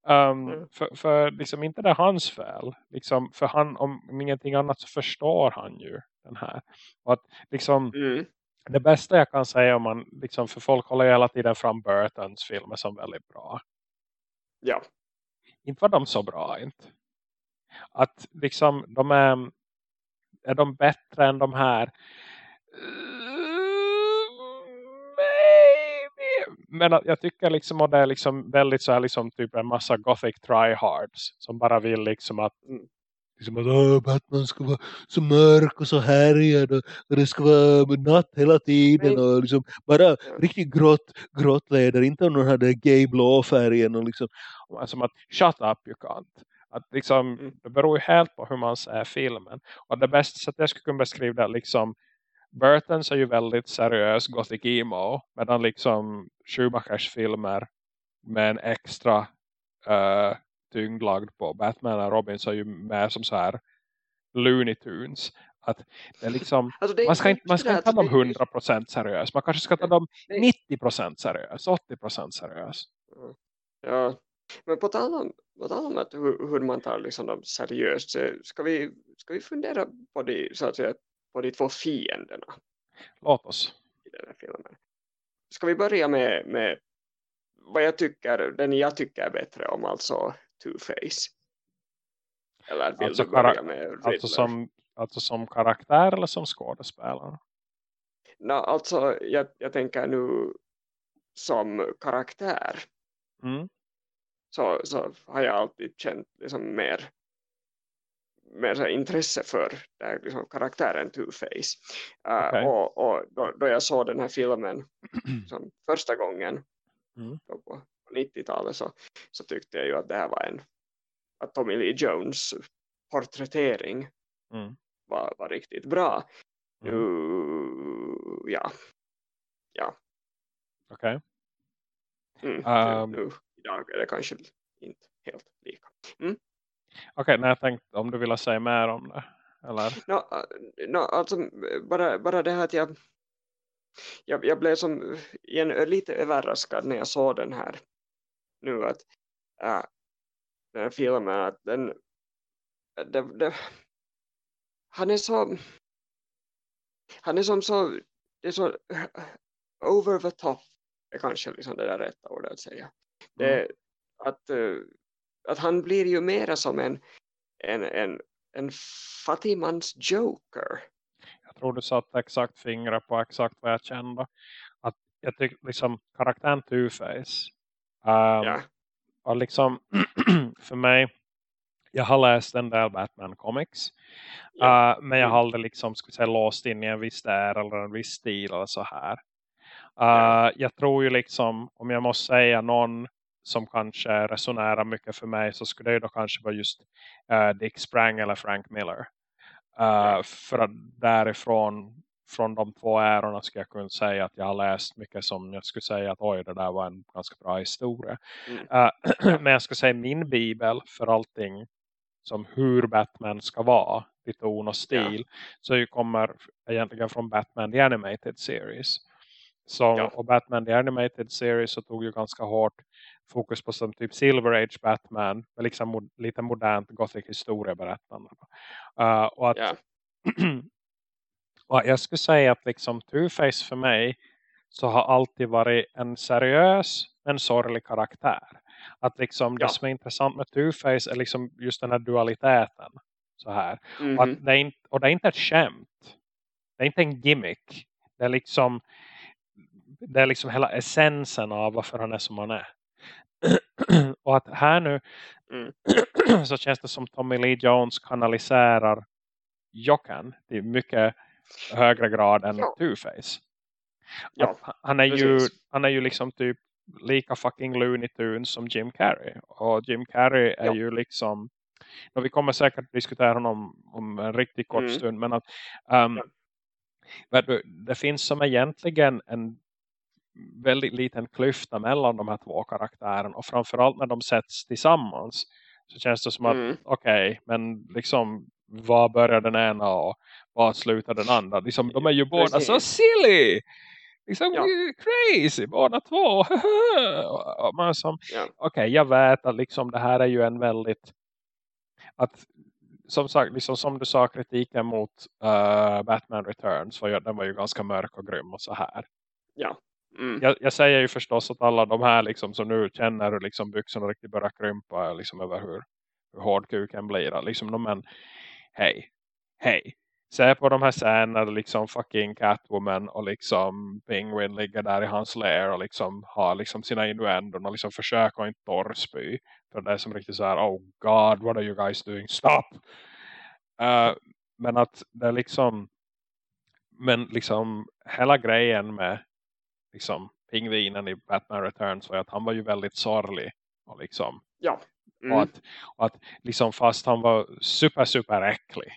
[SPEAKER 1] Um, mm. för, för liksom inte det är hans fel. Liksom, för han, om ingenting annat så förstår han ju den här. Och att liksom mm. det bästa jag kan säga om man liksom, för folk håller hela tiden fram Burtons filmer som väldigt bra.
[SPEAKER 2] Ja.
[SPEAKER 1] Inte var de så bra inte. Att liksom de är är de bättre än de här? Men jag tycker liksom att det är liksom väldigt så här liksom typ en massa gothic tryhards som bara vill liksom att
[SPEAKER 2] Mm.
[SPEAKER 1] Liksom att "Åh, Batman ska vara så mörk och så härjad och, och det ska vara natt hela tiden och liksom bara riktigt grått, grått läder, inte om någon hade gay blå färgen och liksom och som att shut up you can't. Att liksom,
[SPEAKER 2] Mm.
[SPEAKER 1] det beror ju helt på hur man ser filmen. Och det bästa sättet jag skulle kunna beskriva det liksom Burtons är ju väldigt seriös gothic emo. Medan liksom Schumachers filmer med en extra uh, tyngd lagd på Batman och Robin så är ju mer som så här Looney Tunes. Att det är liksom,
[SPEAKER 2] Alltså, det,
[SPEAKER 1] man ska inte, man ska inte ta dem
[SPEAKER 2] alltså, det-
[SPEAKER 1] 100% seriös. Man kanske ska ta dem
[SPEAKER 2] Nej.
[SPEAKER 1] 90% seriös, 80% seriös.
[SPEAKER 2] Ja, men på tal om, på tal om att hur, hur man tar liksom dem seriöst så ska vi, ska vi fundera på de, så att säga, på de två fienderna
[SPEAKER 1] Låt oss.
[SPEAKER 2] i den här filmen. Ska vi börja med, med vad jag tycker, den jag tycker är bättre om, alltså Two-Face? Eller vill
[SPEAKER 1] Alltså
[SPEAKER 2] du börja med Riddler?
[SPEAKER 1] Alltså som, alltså som karaktär eller som skådespelare?
[SPEAKER 2] Nå, alltså, jag, jag tänker nu som karaktär
[SPEAKER 1] Mm.
[SPEAKER 2] så, så har jag alltid känt liksom mer, mer så intresse för den här liksom karaktären Two-Face. Uh,
[SPEAKER 1] Okej.
[SPEAKER 2] Och, och då, då jag såg den här filmen som första gången
[SPEAKER 1] Mm.
[SPEAKER 2] då på 90-talet så, så tyckte jag ju att det här var en att Tommy Lee Jones porträttering
[SPEAKER 1] Mm.
[SPEAKER 2] var, var riktigt bra.
[SPEAKER 1] Mm.
[SPEAKER 2] Nu, ja,
[SPEAKER 1] Okej.
[SPEAKER 2] mm,
[SPEAKER 1] Um,
[SPEAKER 2] nu, nu idag är det kanske inte helt lika.
[SPEAKER 1] Okej, när jag tänkte om du ville säga mer om det. Eller?
[SPEAKER 2] No, no, alltså, bara, bara det här att jag, jag, jag blev som igen, lite överraskad när jag såg den här nu att äh, den här filmen att den det, det, han är så han är som så det är så over the top är kanske liksom det där rätta ordet att säga det, att, eh, att han blir ju mera som en en, en, en fattigmans joker
[SPEAKER 1] Jag tror du satte exakt fingret på exakt vad jag kände. Att jag tycker liksom karaktären Two-Face. Um,
[SPEAKER 2] ja,
[SPEAKER 1] Och liksom för mig. Jag har läst en del Batman comics.
[SPEAKER 2] ja.
[SPEAKER 1] Uh, men jag
[SPEAKER 2] Mm.
[SPEAKER 1] har aldrig liksom vi säga, låst in i en viss där eller en viss stil eller så här. Uh,
[SPEAKER 2] Ja.
[SPEAKER 1] Jag tror ju liksom om jag måste säga någon som kanske resonerar mycket för mig så skulle det ju då kanske vara just uh, Dick Sprang eller Frank Miller. Uh. För att därifrån från de två ärorna skulle jag kunna säga att jag har läst mycket som jag skulle säga att oj det där var en ganska bra historia.
[SPEAKER 2] Mm.
[SPEAKER 1] Uh, men jag skulle säga min bibel för allting som hur Batman ska vara i ton och stil så ju kommer egentligen från Batman the Animated Series. Så,
[SPEAKER 2] Ja.
[SPEAKER 1] Och Batman the Animated Series så tog ju ganska hårt fokus på som typ Silver Age Batman med liksom mo- lite modernt gothic historieberättande. Uh, och att
[SPEAKER 2] Ja.
[SPEAKER 1] och jag skulle säga att liksom Two-Face för mig så har alltid varit en seriös men sorglig karaktär. Att liksom
[SPEAKER 2] Ja.
[SPEAKER 1] det som är intressant med Two-Face är liksom just den här dualiteten. Så här. Och,
[SPEAKER 2] Mhm.
[SPEAKER 1] att det är inte, och det är inte ett skämt. Det är inte en gimmick. Det är liksom det är liksom hela essensen av varför han är som han är. och att här nu
[SPEAKER 2] Mm.
[SPEAKER 1] så känns det som Tommy Lee Jones kanaliserar Jockan till mycket högre grad än
[SPEAKER 2] Ja.
[SPEAKER 1] Two-Face.
[SPEAKER 2] Ja,
[SPEAKER 1] han- är ju han är ju liksom typ lika fucking Looney Tunes som Jim Carrey. Och Jim Carrey är
[SPEAKER 2] Ja.
[SPEAKER 1] ju liksom och vi kommer säkert diskutera honom om en riktigt kort
[SPEAKER 2] Mm.
[SPEAKER 1] stund. Men att um, du, det finns som egentligen en väldigt liten klyfta mellan de här två karaktärerna. Och framförallt när de sätts tillsammans så känns det som att
[SPEAKER 2] Mm.
[SPEAKER 1] okej, men liksom vad börjar den ena och vad slutar den andra? Liksom, de är ju båda så
[SPEAKER 2] Precis.
[SPEAKER 1] silly! Liksom
[SPEAKER 2] Ja.
[SPEAKER 1] crazy, båda två. Och man som,
[SPEAKER 2] Ja.
[SPEAKER 1] okej, jag vet att liksom det här är ju en väldigt att som sagt, liksom som du sa kritiken mot uh, Batman Returns var den var ju ganska mörk och grym och så här.
[SPEAKER 2] Ja. Mm.
[SPEAKER 1] Jag, jag säger ju förstås att alla de här liksom som nu känner liksom byxorna riktigt börjar krympa liksom över hur, hur hård kuken blir. Liksom, men hej, hej. se på de här scenerna liksom fucking Catwoman och liksom Penguin ligger där i hans lair och liksom har liksom sina innuendon och liksom försöker inte torrspy för det är som riktigt så här oh god what are you guys doing stop uh, men att det är liksom men liksom hela grejen med liksom pingvinen i Batman Returns var att han var ju väldigt sorglig och liksom
[SPEAKER 2] ja. Mm.
[SPEAKER 1] och att, och att liksom fast han var super super äcklig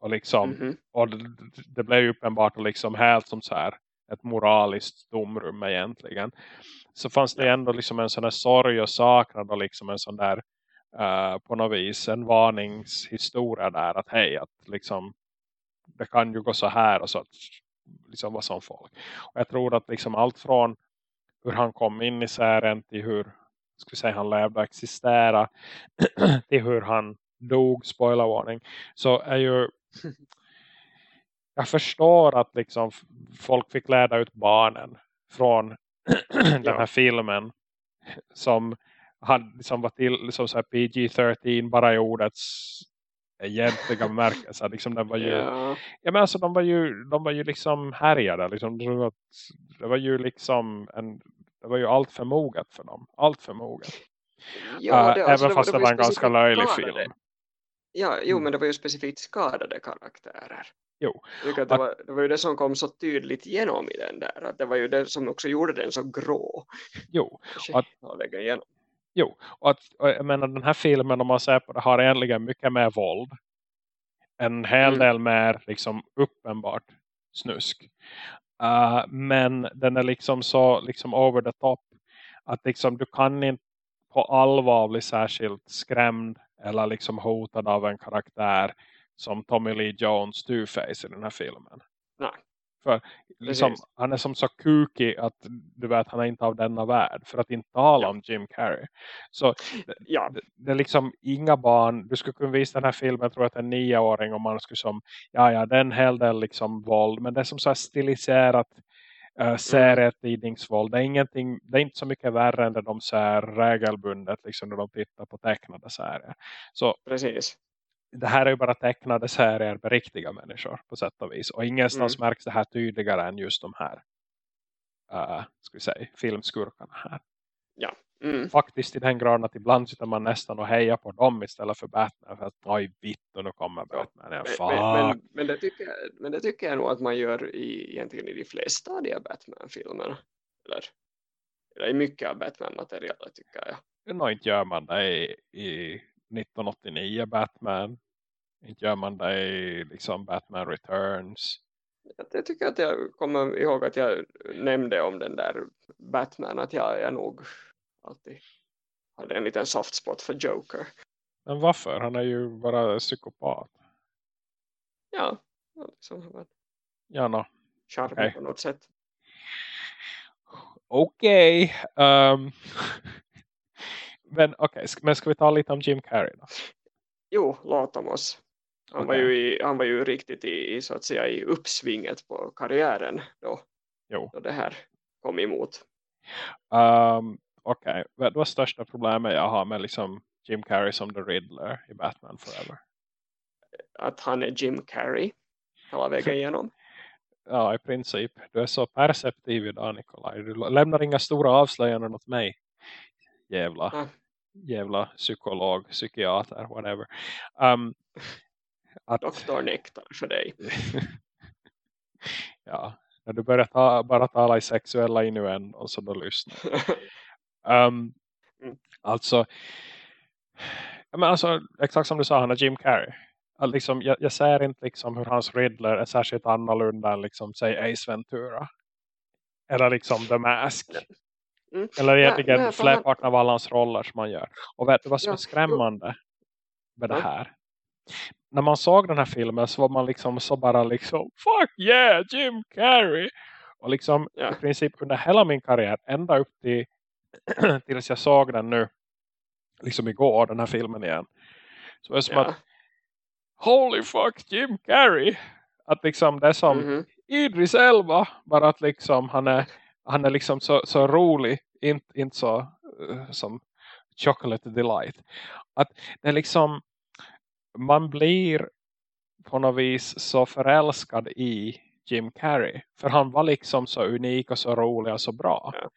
[SPEAKER 1] och liksom
[SPEAKER 2] Mhm.
[SPEAKER 1] och det, det blev ju uppenbart och liksom helt som så här ett moraliskt domrum egentligen så fanns det ändå liksom en sån här sorg och saknad och liksom en sån där eh, på något vis en varningshistoria där att hej att liksom det kan ju gå så här och så att liksom vara som folk och jag tror att liksom allt från hur han kom in i serien till hur vi säga, han levde och existera till hur han dog, spoilervarning så är ju jag förstår att liksom folk fick lära ut barnen från den här
[SPEAKER 2] Ja.
[SPEAKER 1] filmen som hade liksom var till liksom så här PG-13 bara i ordets egentliga bemärkelse. Liksom den var ju,
[SPEAKER 2] Ja.
[SPEAKER 1] ja, men alltså, de var ju de var ju liksom härjade. Liksom, det var ju liksom en, det var ju allt för moget för dem. Allt för moget.
[SPEAKER 2] Ja,
[SPEAKER 1] Eh,
[SPEAKER 2] det-
[SPEAKER 1] även
[SPEAKER 2] alltså, var-
[SPEAKER 1] fast det
[SPEAKER 2] det
[SPEAKER 1] var en ganska löjlig
[SPEAKER 2] skadade.
[SPEAKER 1] film.
[SPEAKER 2] Ja, jo,
[SPEAKER 1] Mm.
[SPEAKER 2] men det var ju specifikt skadade karaktärer.
[SPEAKER 1] Jo.
[SPEAKER 2] Det, var, det var ju det som kom så tydligt igenom i den där. Att det var ju det som också gjorde den så grå.
[SPEAKER 1] Jo, Att-
[SPEAKER 2] att lägga igenom.
[SPEAKER 1] Jo, och, att, och jag menar den här filmen om man ser på det har egentligen mycket mer våld. En hel
[SPEAKER 2] Mm.
[SPEAKER 1] del mer liksom uppenbart snusk. Uh, men den är liksom så liksom over the top att liksom du kan inte på allvar bli särskilt skrämd eller liksom hotad av en karaktär som Tommy Lee Jones Two-Face i den här filmen.
[SPEAKER 2] Nej.
[SPEAKER 1] För liksom, han är som så kooky att du vet han är inte av denna värld. För att inte tala
[SPEAKER 2] Ja.
[SPEAKER 1] om Jim Carrey. Så
[SPEAKER 2] Ja,
[SPEAKER 1] det, det är liksom inga barn. Du skulle kunna visa den här filmen jag tror att en nioåring om man skulle som ja ja det är en hel del liksom våld. Men det är som så här stiliserat uh, serietidningsvåld. Det är ingenting, det är inte så mycket värre än det de ser regelbundet liksom när de tittar på tecknade serier. Så
[SPEAKER 2] precis.
[SPEAKER 1] Det här är ju bara tecknade serier med riktiga människor på sätt och vis. Och ingenstans märks det här tydligare än just de här uh, ska vi säga, filmskurkarna här.
[SPEAKER 2] Mm.
[SPEAKER 1] Faktiskt i den graden att ibland sitter man nästan och hejar på dem istället för Batman. För att oj vitt och nu kommer Batman. Ja,
[SPEAKER 2] Men, men, men, men, det tycker jag, men det tycker jag nog att man gör i, egentligen i de flesta av de Batman-filmerna. Eller, eller i mycket av Batman-materialet tycker jag.
[SPEAKER 1] Nå, inte gör man det i, i 1989 Batman. Inte gör man det i liksom Batman Returns.
[SPEAKER 2] Jag, tycker att jag kommer ihåg att jag nämnde om den där Batman att jag, jag nog alltid hade en liten soft spot för Joker.
[SPEAKER 1] Men varför? Han är ju bara psykopat.
[SPEAKER 2] Ja, liksom varit
[SPEAKER 1] Ja, no.
[SPEAKER 2] charmig
[SPEAKER 1] Okej.
[SPEAKER 2] på något sätt.
[SPEAKER 1] Okej. ehm, men okej, sk- men ska vi ta lite om Jim Carrey då?
[SPEAKER 2] Jo, låt om oss. Han, var
[SPEAKER 1] Okej.
[SPEAKER 2] ju i, han var ju riktigt i, i, så att säga, i uppsvinget på karriären då,
[SPEAKER 1] Jo.
[SPEAKER 2] då det här kom emot.
[SPEAKER 1] Um, Okej, vad vad största problemet jag har med liksom Jim Carrey som The Riddler i Batman Forever?
[SPEAKER 2] Att han är Jim Carrey hela vägen igenom.
[SPEAKER 1] Ja, i princip. Du är så perceptiv idag, Nikolaj. Du lämnar inga stora avslöjanden åt mig. Jävla,
[SPEAKER 2] Ja.
[SPEAKER 1] Jävla psykolog, psykiater, whatever. Um, att,
[SPEAKER 2] Doktor Nektar för dig.
[SPEAKER 1] ja, när du börjar ta, bara tala i sexuella innuendon så då lyssnar um,
[SPEAKER 2] Mm.
[SPEAKER 1] Alltså, men alltså, exakt som du sa, han är Jim Carrey. Att liksom, jag, jag ser inte liksom hur hans Riddler är särskilt annorlunda än liksom, säg Ace Ventura. Eller liksom The Mask.
[SPEAKER 2] Mm.
[SPEAKER 1] Eller egentligen
[SPEAKER 2] han-
[SPEAKER 1] flerparten av alla hans roller som man gör. Och vet du vad som
[SPEAKER 2] Ja,
[SPEAKER 1] är skrämmande med det
[SPEAKER 2] Ja.
[SPEAKER 1] här? När man såg den här filmen så var man liksom så bara liksom Fuck yeah, Jim Carrey! Och liksom
[SPEAKER 2] Ja.
[SPEAKER 1] i princip under hela min karriär ända upp till tills jag såg den nu liksom igår, den här filmen igen. Så var det som
[SPEAKER 2] Ja.
[SPEAKER 1] att Holy fuck Jim Carrey! Att liksom det är som
[SPEAKER 2] Mhm.
[SPEAKER 1] Idris Elba. Bara att liksom han är, han är liksom så, så rolig. Inte, inte så eh, som Chocolate Delight. Att det är liksom man blir på något vis så förälskad i Jim Carrey. För han var liksom så unik och så rolig och så bra.
[SPEAKER 2] Ja.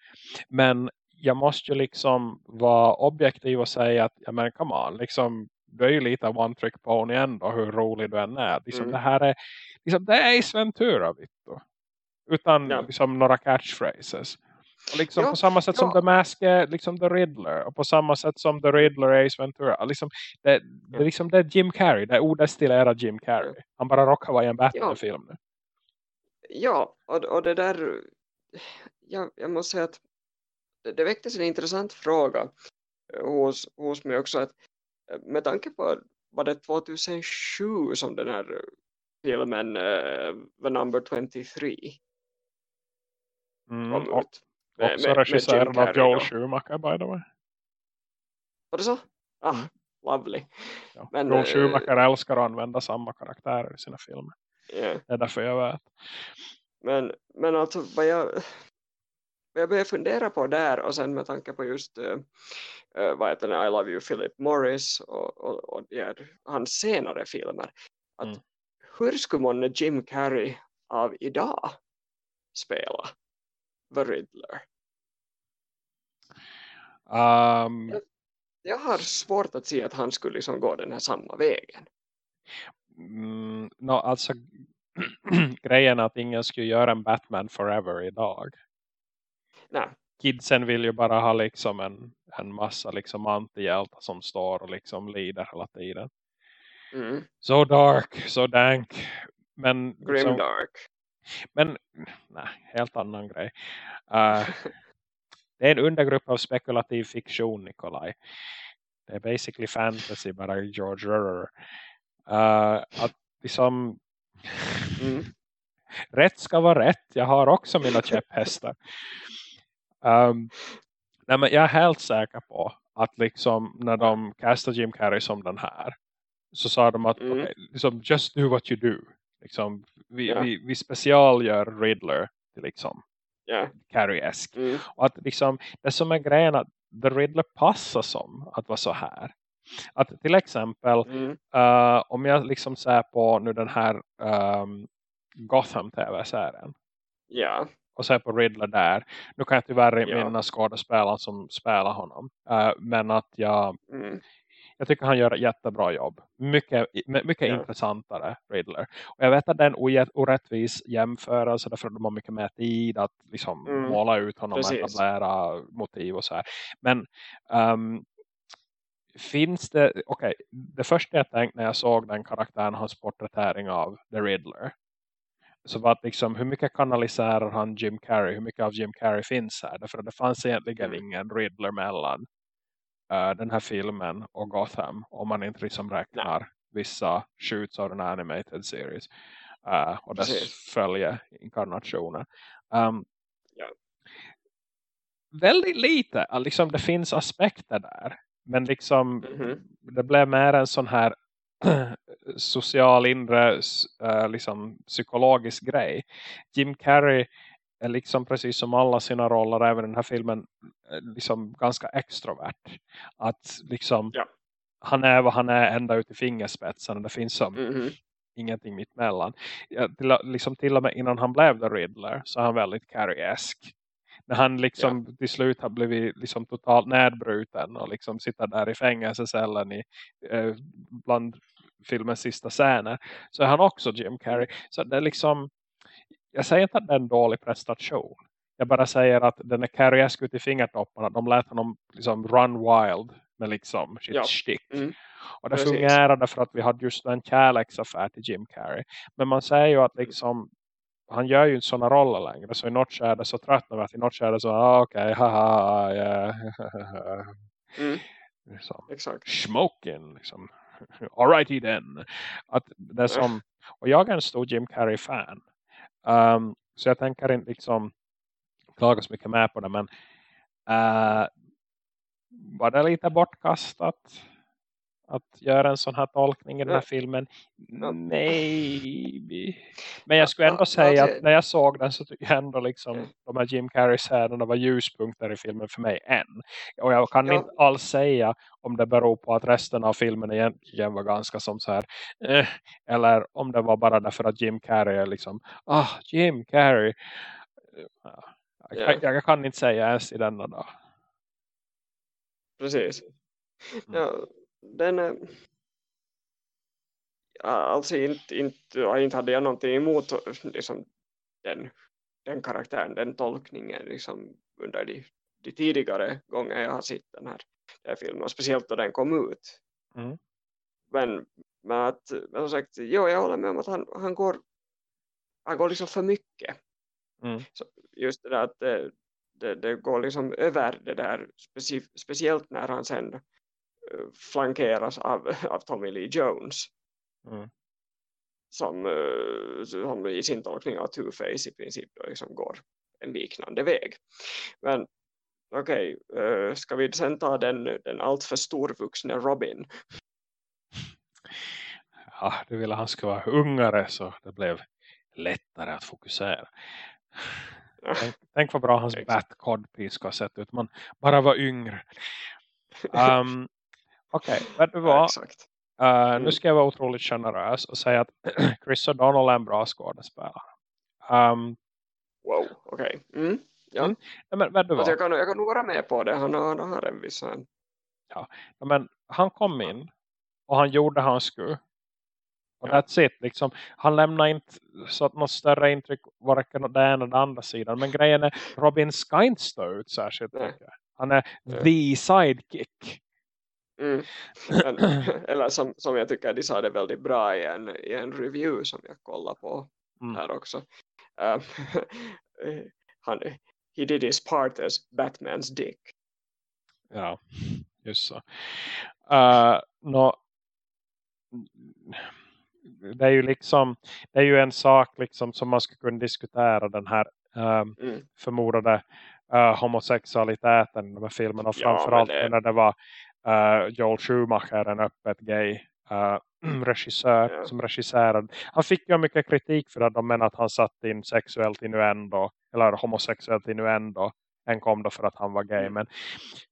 [SPEAKER 1] Men jag måste ju liksom vara objektiv och säga att, ja men come on, liksom, du är ju lite one trick pony ändå, hur rolig du än är. Liksom,
[SPEAKER 2] Mm.
[SPEAKER 1] Det här är, liksom, det är Ace Ventura, Vittu. Utan
[SPEAKER 2] Ja.
[SPEAKER 1] liksom några catchphrases. Och liksom
[SPEAKER 2] Ja,
[SPEAKER 1] på samma sätt som
[SPEAKER 2] ja.
[SPEAKER 1] The Mask är liksom The Riddler. Och på samma sätt som The Riddler är Ace Ventura. Liksom, det, det, är liksom, det är Jim Carrey. Det är odestillerad Jim Carrey. Han bara råkar vara i en Batman-film nu.
[SPEAKER 2] Ja, och, och det där, jag, jag måste säga att det, det väcktes en intressant fråga eh, hos, hos mig också. Att, eh, med tanke på, var det 2007 som den här filmen uh, The Number 23
[SPEAKER 1] Mm, och?
[SPEAKER 2] Med-
[SPEAKER 1] också
[SPEAKER 2] med-
[SPEAKER 1] regisserad av Joel. Schumacher, by the way.
[SPEAKER 2] Var det så? Ah, lovely.
[SPEAKER 1] Ja.
[SPEAKER 2] Men,
[SPEAKER 1] Joel
[SPEAKER 2] eh,
[SPEAKER 1] Schumacher älskar att använda samma karaktärer i sina filmer.
[SPEAKER 2] Ja.
[SPEAKER 1] Det är därför jag vet.
[SPEAKER 2] Men, men alltså vad jag, vad jag började fundera på där och sen med tanke på just uh, vad heter det, I Love You Philip Morris och, och, och ja, hans senare filmer. Att
[SPEAKER 1] Mm.
[SPEAKER 2] Hur skulle månne Jim Carrey av idag spela The Riddler?
[SPEAKER 1] Um,
[SPEAKER 2] Jag har svårt att se att han skulle liksom gå den här samma vägen.
[SPEAKER 1] mm, no, alltså grejen att ingen skulle göra en Batman Forever idag.
[SPEAKER 2] Nej,
[SPEAKER 1] Kidsen vill ju bara ha liksom en, en massa liksom antihjältar som står och liksom lider hela tiden.
[SPEAKER 2] mm.
[SPEAKER 1] Så dark, så dank. Men, liksom,
[SPEAKER 2] Grimdark.
[SPEAKER 1] Men nej, helt annan grej. Uh, det är en undergrupp av spekulativ fiktion, Nikolaj. Det är basically fantasy, bara George Rurrer. Uh, att liksom
[SPEAKER 2] Mm.
[SPEAKER 1] rätt ska vara rätt. Jag har också mina käpphästar. Um, nej, men jag är helt säker på att liksom när de castade Jim Carrey som den här så sa de att
[SPEAKER 2] Mm.
[SPEAKER 1] okay, liksom, just do what you do. Liksom, vi,
[SPEAKER 2] Ja.
[SPEAKER 1] vi, vi specialgör Riddler till liksom
[SPEAKER 2] Ja.
[SPEAKER 1] Carrey-esk.
[SPEAKER 2] Mm.
[SPEAKER 1] Och att liksom, det som är grejen att The Riddler passar som att vara så här. Att till exempel
[SPEAKER 2] Mm.
[SPEAKER 1] Uh, om jag liksom ser på nu den här um, Gotham tv-serien
[SPEAKER 2] Ja.
[SPEAKER 1] och ser på Riddler där. Nu kan jag tyvärr
[SPEAKER 2] Ja.
[SPEAKER 1] minnas skådespelaren som spelar honom. Uh, men att jag,
[SPEAKER 2] Mm.
[SPEAKER 1] Jag tycker han gör ett jättebra jobb. Mycket, my- mycket
[SPEAKER 2] Ja.
[SPEAKER 1] intressantare Riddler. Och jag vet att det är en orätt- orättvis jämförelse därför att de har mycket mer tid att liksom
[SPEAKER 2] Mm.
[SPEAKER 1] måla ut honom och
[SPEAKER 2] Precis.
[SPEAKER 1] etablera motiv och så här. Men um, finns det, okej, det första jag tänkte när jag såg den karaktären, hans porträttering av The Riddler. Så var att liksom, hur mycket kanaliserar han Jim Carrey? Hur mycket av Jim Carrey finns här? Därför att det fanns egentligen
[SPEAKER 2] Mm.
[SPEAKER 1] ingen Riddler mellan eh, den här filmen och Gotham. Om man inte liksom räknar vissa shoots av den här animated series. eh, och dess
[SPEAKER 2] Precis.
[SPEAKER 1] följeinkarnationer. Um,
[SPEAKER 2] Ja.
[SPEAKER 1] Väldigt lite. eh, Liksom, det finns aspekter där. Men liksom
[SPEAKER 2] Mhm.
[SPEAKER 1] det blev mer en sån här social inre liksom psykologisk grej. Jim Carrey är liksom precis som alla sina roller även i den här filmen eh, liksom ganska extrovert. Att liksom
[SPEAKER 2] Ja.
[SPEAKER 1] han är vad han är ända ut i fingerspetsen och det finns som
[SPEAKER 2] Mhm.
[SPEAKER 1] ingenting mitt mellan. Ja, till, liksom till och med innan han blev The Riddler så är han väldigt Carrey-esk. När han liksom till slut har blivit liksom totalt nedbruten och liksom sitter där i fängelsecellen i, eh, bland filmens sista scener så är han också Jim Carrey. Så det är liksom jag säger inte att det är en dålig prestation. Jag bara säger att den är Carrey-esk ut i fingertopparna. De lät honom liksom run wild med liksom sitt
[SPEAKER 2] Ja.
[SPEAKER 1] stick.
[SPEAKER 2] Mm.
[SPEAKER 1] Och det
[SPEAKER 2] Precis.
[SPEAKER 1] fungerade för att vi hade just en kärleksaffär till Jim Carrey. Men man säger ju att liksom han gör ju inte sådana roller längre. Så i något skärde så tröttnar vi att i något skärde så ah, okej, okay, haha, yeah.
[SPEAKER 2] Mm.
[SPEAKER 1] liksom,
[SPEAKER 2] Exakt.
[SPEAKER 1] smoking liksom. Alrighty then. Att det som, och jag är en stor Jim Carrey-fan. Um, så jag tänker inte liksom klaga så mycket med på det. Men uh, var det lite bortkastat? Att göra en sån här tolkning i den här filmen? Maybe. Men jag skulle ändå säga
[SPEAKER 2] alltså-
[SPEAKER 1] att när jag såg den så tycker jag ändå liksom
[SPEAKER 2] Mm.
[SPEAKER 1] de här Jim Carrey-scenerna var ljuspunkter i filmen för mig än. Och jag kan
[SPEAKER 2] Ja.
[SPEAKER 1] inte alls säga om det beror på att resten av filmen egentligen var ganska som så här eh, eller om det var bara därför att Jim Carrey är liksom ah, Jim Carrey. Ja. Jag, jag kan inte säga ens i denna dag.
[SPEAKER 2] Precis.
[SPEAKER 1] Mm.
[SPEAKER 2] Ja, den är... Alltså inte, inte, inte hade jag någonting emot liksom, den, den karaktären, den tolkningen liksom, under de, de tidigare gånger jag har sett den här, den här filmen. Speciellt då den kom ut.
[SPEAKER 1] Mm.
[SPEAKER 2] Men, men att, men som sagt, jo, jag håller med om att han, han går han går liksom för mycket.
[SPEAKER 1] Mm.
[SPEAKER 2] Så just det där att det, det, det går liksom över det där speci speciellt när han sen eh, flankeras av, av Tommy Lee Jones
[SPEAKER 1] Mm.
[SPEAKER 2] som, eh, som i sin tolkning av Two-Face i princip då liksom går en liknande väg. Men okej, okay, ska vi sen ta den, den alltför storvuxna Robin?
[SPEAKER 1] Ja, du ville han skulle vara ungare så det blev lättare att fokusera. Tänk, tänk vad bra hans
[SPEAKER 2] Exakt.
[SPEAKER 1] Bat Codpiece ska ha sett ut. Man bara var yngre. Um, Okej, okay, vet du
[SPEAKER 2] Ja,
[SPEAKER 1] vad?
[SPEAKER 2] exakt.
[SPEAKER 1] Uh,
[SPEAKER 2] Mm.
[SPEAKER 1] Nu ska jag vara otroligt generös och säga att Chris O'Donnell är en bra skådespelare. Um,
[SPEAKER 2] Wow, okej. Mm. Ja.
[SPEAKER 1] Mm. ja, men vet du vad?
[SPEAKER 2] jag, kan, jag kan nog vara med på det. Han har, han har en viss
[SPEAKER 1] Ja, men han kom in och han gjorde han skulle. Och
[SPEAKER 2] Ja.
[SPEAKER 1] that's it. Liksom, han lämnar inte så att något större intryck varken åt den ena eller den andra sidan. Men grejen är Robin ska inte stå ut särskilt mycket. Han är
[SPEAKER 2] Ja.
[SPEAKER 1] the sidekick.
[SPEAKER 2] Mm. Men, eller som, som jag tycker de sa det väldigt bra i en, i en review som jag kollar på
[SPEAKER 1] Mm.
[SPEAKER 2] här också. Um, han, he did his part as Batman's dick.
[SPEAKER 1] Ja, just så. Uh, nå, det är ju liksom det är ju en sak liksom som man skulle kunna diskutera den här um,
[SPEAKER 2] Mm.
[SPEAKER 1] förmodade uh, homosexualiteten i de här filmerna. Och
[SPEAKER 2] Ja,
[SPEAKER 1] framförallt
[SPEAKER 2] det-
[SPEAKER 1] när det var uh, Joel Schumacher, en öppet gay uh, regissör
[SPEAKER 2] Ja.
[SPEAKER 1] som regisserade. Han fick ju mycket kritik för att de menar att han satt in sexuellt innuendo eller homosexuellt innuendo än kom då för att han var gay.
[SPEAKER 2] Mm.
[SPEAKER 1] Men,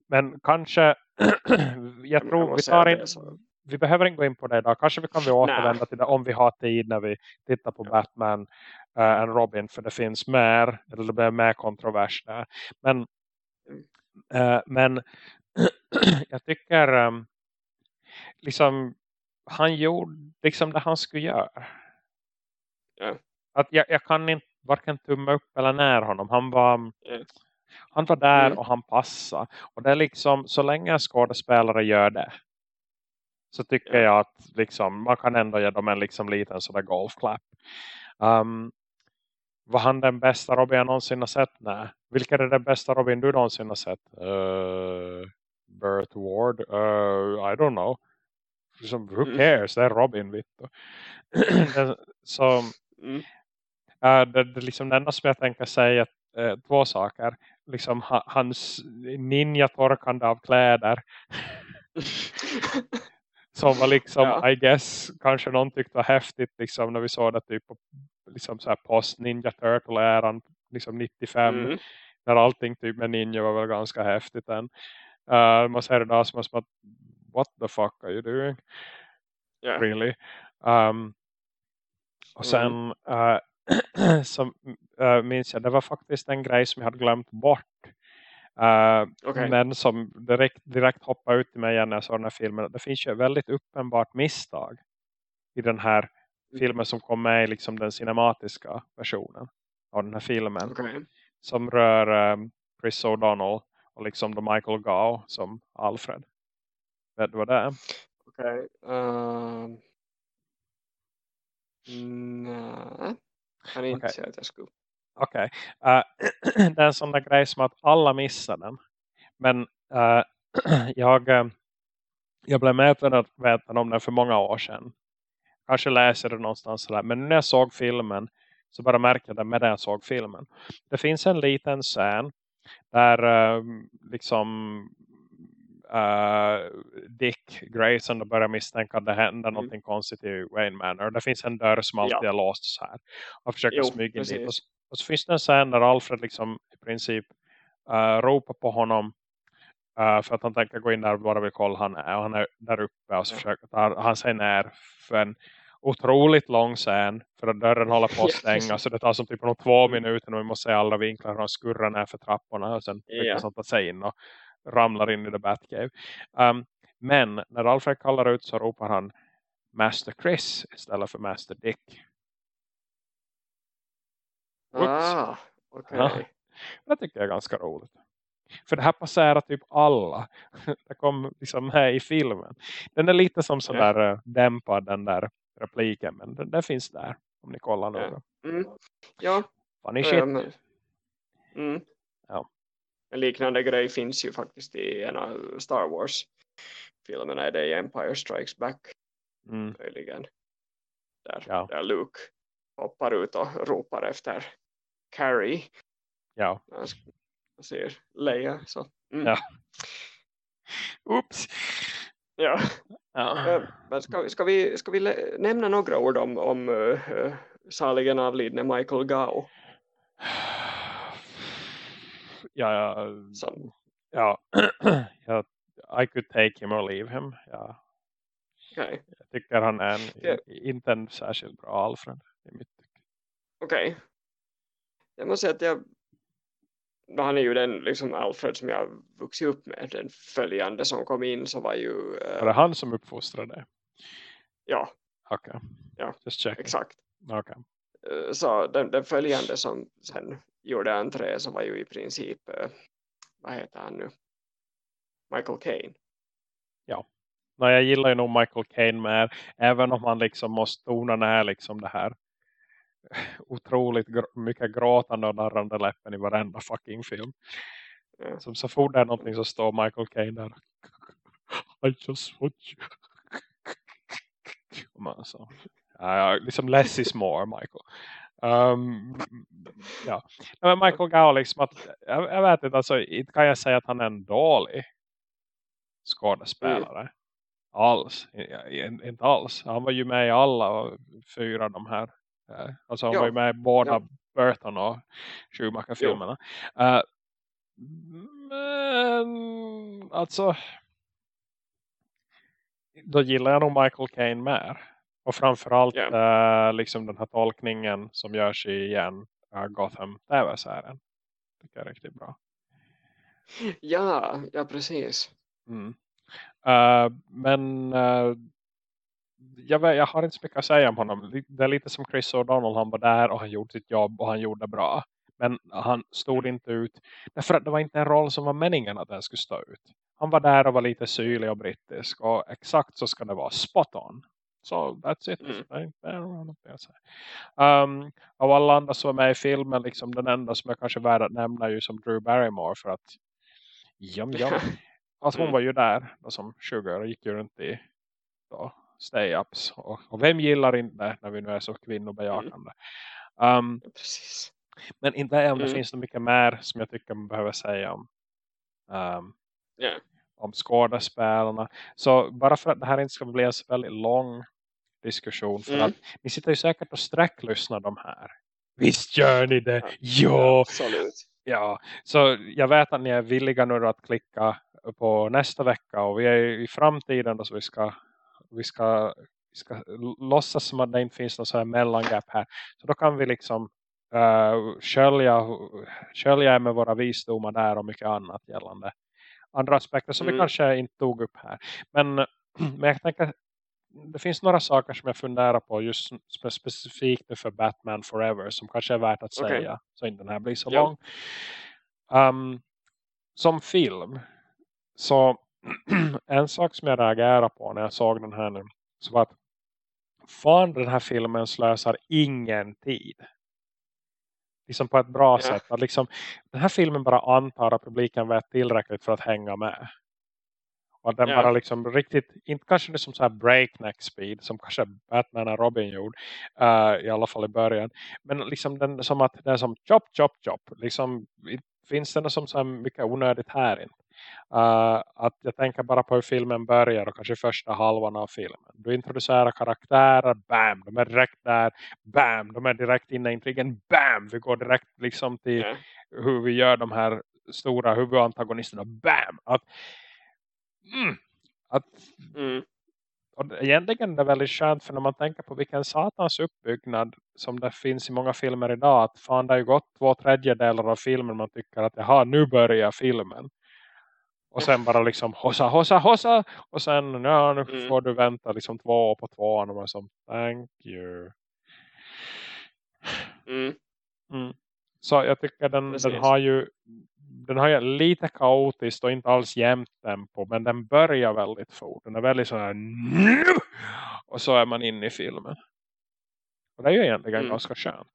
[SPEAKER 1] men kanske jag tror vi tar in, vi behöver inte gå in på det idag. Kanske vi kan vi återvända till det om vi har tid när vi tittar på Batman uh, än Robin. För det finns mer, eller det blir mer kontrovers där. Men, eh, men jag tycker um, liksom han gjorde liksom det han skulle göra.
[SPEAKER 2] Ja.
[SPEAKER 1] Att jag, jag kan inte varken tumma upp eller ner honom. Han var,
[SPEAKER 2] Ja.
[SPEAKER 1] han var där
[SPEAKER 2] Mm.
[SPEAKER 1] och han passade. Och det är liksom, så länge en skådespelare gör det så tycker
[SPEAKER 2] Ja.
[SPEAKER 1] jag att liksom, man kan ändå ge dem en liksom liten sådär golfklapp. Um, var han den bästa Robin jag någonsin har sett? Nej. Vilken är den bästa Robin du någonsin har sett? Uh, Burt Ward? Uh, I don't know. Liksom, who
[SPEAKER 2] Mm.
[SPEAKER 1] cares? Det är Robin, Vittu. Den- så uh, det, det, liksom, det enda som jag tänker säga uh, två saker. Liksom, ha, hans ninja-torkande av kläder som var liksom,
[SPEAKER 2] Ja.
[SPEAKER 1] I guess, kanske någon tyckte var häftigt liksom när vi såg det typ på liksom så här post Ninja Turtle-äran liksom 95
[SPEAKER 2] Mm.
[SPEAKER 1] när allting typ med ninja var väl ganska häftigt än. Uh, man ser det där som att what the fuck are you doing?
[SPEAKER 2] Ja.
[SPEAKER 1] Really? Um, och sen uh, som, uh, minns jag, det var faktiskt en grej som jag hade glömt bort. Uh,
[SPEAKER 2] Okej.
[SPEAKER 1] men som direkt, direkt hoppade ut i mig när jag såg den här filmen. Det finns ju ett väldigt uppenbart misstag i den här
[SPEAKER 2] Mm.
[SPEAKER 1] filmen som kom med i liksom den cinematiska versionen av den här filmen.
[SPEAKER 2] Okej.
[SPEAKER 1] Som rör um, Chris O'Donnell och liksom då Michael Gow som Alfred. Vet du vad det är?
[SPEAKER 2] Okej. ehm, Nej. Kan inte
[SPEAKER 1] Okej.
[SPEAKER 2] säga att jag skulle.
[SPEAKER 1] Okej. Eh, det är en sån där grej som att alla missar den. Men eh, jag, eh, jag blev medveten om den för många år sedan. Kanske läser det någonstans. Där. Men när jag såg filmen så bara märkte jag det med det jag såg filmen. Det finns en liten scen där eh, liksom uh, Dick Grayson då börjar misstänka att det händer mm. någonting konstigt i Wayne Manor. Det finns en dörr som alltid ja. är låst så här. Och försöker jo, smyga in dit. Och, och, så finns det en scen där Alfred liksom i princip uh, ropar på honom Uh, för att han tänker gå in där och bara vill kolla han är. Och han är där uppe och så försöker ta, han sig ner för en otroligt lång scen. För att dörren håller på att stänga. så det tar som typ någon två minuter. Och vi måste se alla vinklar. Och skurrar ner för trapporna. Och sen ja. lyckas han ta sig in. Och ramlar in i the Batcave. Um, men när Alfred kallar ut så ropar han Master Chris istället för Master Dick.
[SPEAKER 2] Ah, okej. Okay.
[SPEAKER 1] Ja, det tycker jag är ganska roligt. För det här passerar typ alla. Det kom liksom med i filmen. Den är lite som sådär. Eh, dämpad den där repliken. Men den, den finns där. Om ni kollar nu.
[SPEAKER 2] Mm. ja.
[SPEAKER 1] Funny shit. Um,
[SPEAKER 2] mm. Ja. En liknande grej finns ju faktiskt i en av Star Wars filmerna. Är det Empire Strikes Back. Mm. Möjligen. Där, ja. där Luke hoppar ut och ropar efter Carrie.
[SPEAKER 1] Ja
[SPEAKER 2] ser Leia. Så. Mm.
[SPEAKER 1] Ja. Oops.
[SPEAKER 2] Ja. Ja. Men ska, ska, vi, ska vi nämna några ord om, om uh, saligen avlidne Michael Gao?
[SPEAKER 1] Ja, ja. Som. ja. ja. I could take him or leave him. Ja.
[SPEAKER 2] Okay.
[SPEAKER 1] Jag tycker han är en, yeah. inte en särskilt bra Alfred.
[SPEAKER 2] Okej. Okay. Jag måste säga att jag han är ju den liksom Alfred som jag vuxit upp med. Den följande som kom in så var ju...
[SPEAKER 1] Uh, var det han som uppfostrade?
[SPEAKER 2] Ja.
[SPEAKER 1] Okej. Okay.
[SPEAKER 2] Ja,
[SPEAKER 1] Just check.
[SPEAKER 2] exakt.
[SPEAKER 1] Okay.
[SPEAKER 2] Uh, så den, den, följande som sen gjorde entré så var ju i princip, uh, vad heter han nu? Michael Caine.
[SPEAKER 1] Ja. Nej, jag gillar ju nog Michael Caine mer. Även om han liksom måste tona ner liksom det här otroligt gr mycket gråtande och darrande läppen i varenda fucking film. Yeah. Som så fort det är någonting så står Michael Caine där. I just want you. alltså, uh, liksom less is more Michael. Um, ja. Men Michael Gow liksom att, jag, jag, vet inte, alltså inte kan jag säga att han är en dålig skådespelare. Mm. Alls, inte alls. Han var ju med i alla fyra de här Alltså han ja. var ju med i båda ja. Burton och Schumacher-filmerna. Uh, men alltså då gillar jag nog Michael Caine mer. Och framförallt yeah. uh, liksom den här tolkningen som görs i igen uh, Gotham TV-serien. Tycker jag är riktigt bra.
[SPEAKER 2] Ja, ja precis.
[SPEAKER 1] Mm. Uh, men jag, vet, jag har inte så mycket att säga om honom. Det är lite som Chris O'Donnell. Han var där och han gjorde sitt jobb och han gjorde bra. Men han stod inte ut. Därför att det var inte en roll som var meningen att den skulle stå ut. Han var där och var lite syrlig och brittisk. Och exakt så ska det vara. Spot on. Så so that's it. Mm. Um, av alla andra som var med i filmen. Liksom den enda som jag kanske är värd att nämna är ju som Drew Barrymore. För att jam, jam. Alltså hon mm. var ju där då, som 20 och gick ju runt i då, stay-ups. Och, och, vem gillar inte när vi nu är så kvinnobejakande. Mm. Um,
[SPEAKER 2] Precis.
[SPEAKER 1] Men inte om det mm. finns något mycket mer som jag tycker man behöver säga om, um,
[SPEAKER 2] ehm, yeah.
[SPEAKER 1] om skådespelarna. Så bara för att det här inte ska bli en så väldigt lång diskussion. För mm. att ni sitter ju säkert och sträcklyssnar de här. Visst gör ni det? Ja, ja.
[SPEAKER 2] absolut.
[SPEAKER 1] Ja, så jag vet att ni är villiga nu att klicka på nästa vecka och vi är i framtiden då så vi ska vi ska, vi ska låtsas som att det inte finns någon sån här mellangap här. Så då kan vi liksom uh, skölja, skölja med våra visdomar där och mycket annat gällande andra aspekter som mm. vi kanske inte tog upp här. Men, men jag tänker det finns några saker som jag funderar på just specifikt för Batman Forever som kanske är värt att okay. säga så inte den här blir så ja. lång. Um, som film så en sak som jag reagerade på när jag såg den här nu så var att fan den här filmen slösar ingen tid. Liksom på ett bra ja. sätt. Att liksom, den här filmen bara antar att publiken vet tillräckligt för att hänga med. Och att den ja. bara liksom riktigt, inte kanske som så här breakneck speed som kanske Batman och Robin gjorde. Uh, I alla fall i början. Men liksom den som att den som chop chop chop. Liksom finns det något som så här mycket onödigt här inte. Uh, att jag tänker bara på hur filmen börjar och kanske första halvan av filmen. Du introducerar karaktärer, bam, de är direkt där, bam, de är direkt inne i intrigen, bam, vi går direkt liksom till
[SPEAKER 2] Yeah.
[SPEAKER 1] hur vi gör de här stora huvudantagonisterna, bam, att, mm, att
[SPEAKER 2] Mm.
[SPEAKER 1] och egentligen är det väldigt skönt för när man tänker på vilken satans uppbyggnad som det finns i många filmer idag att fan det har ju gått två tredjedelar av filmen man tycker att jaha nu börjar filmen och sen bara liksom hossa hossa hossa och sen ja nu
[SPEAKER 2] Mm.
[SPEAKER 1] får du vänta liksom två på tvåan och man som thank you
[SPEAKER 2] Mm.
[SPEAKER 1] mm. så jag tycker den, den har ju den har ju lite kaotiskt och inte alls jämnt tempo men den börjar väldigt fort den är väldigt så här och så är man inne i filmen och det är ju egentligen
[SPEAKER 2] Mm.
[SPEAKER 1] ganska skönt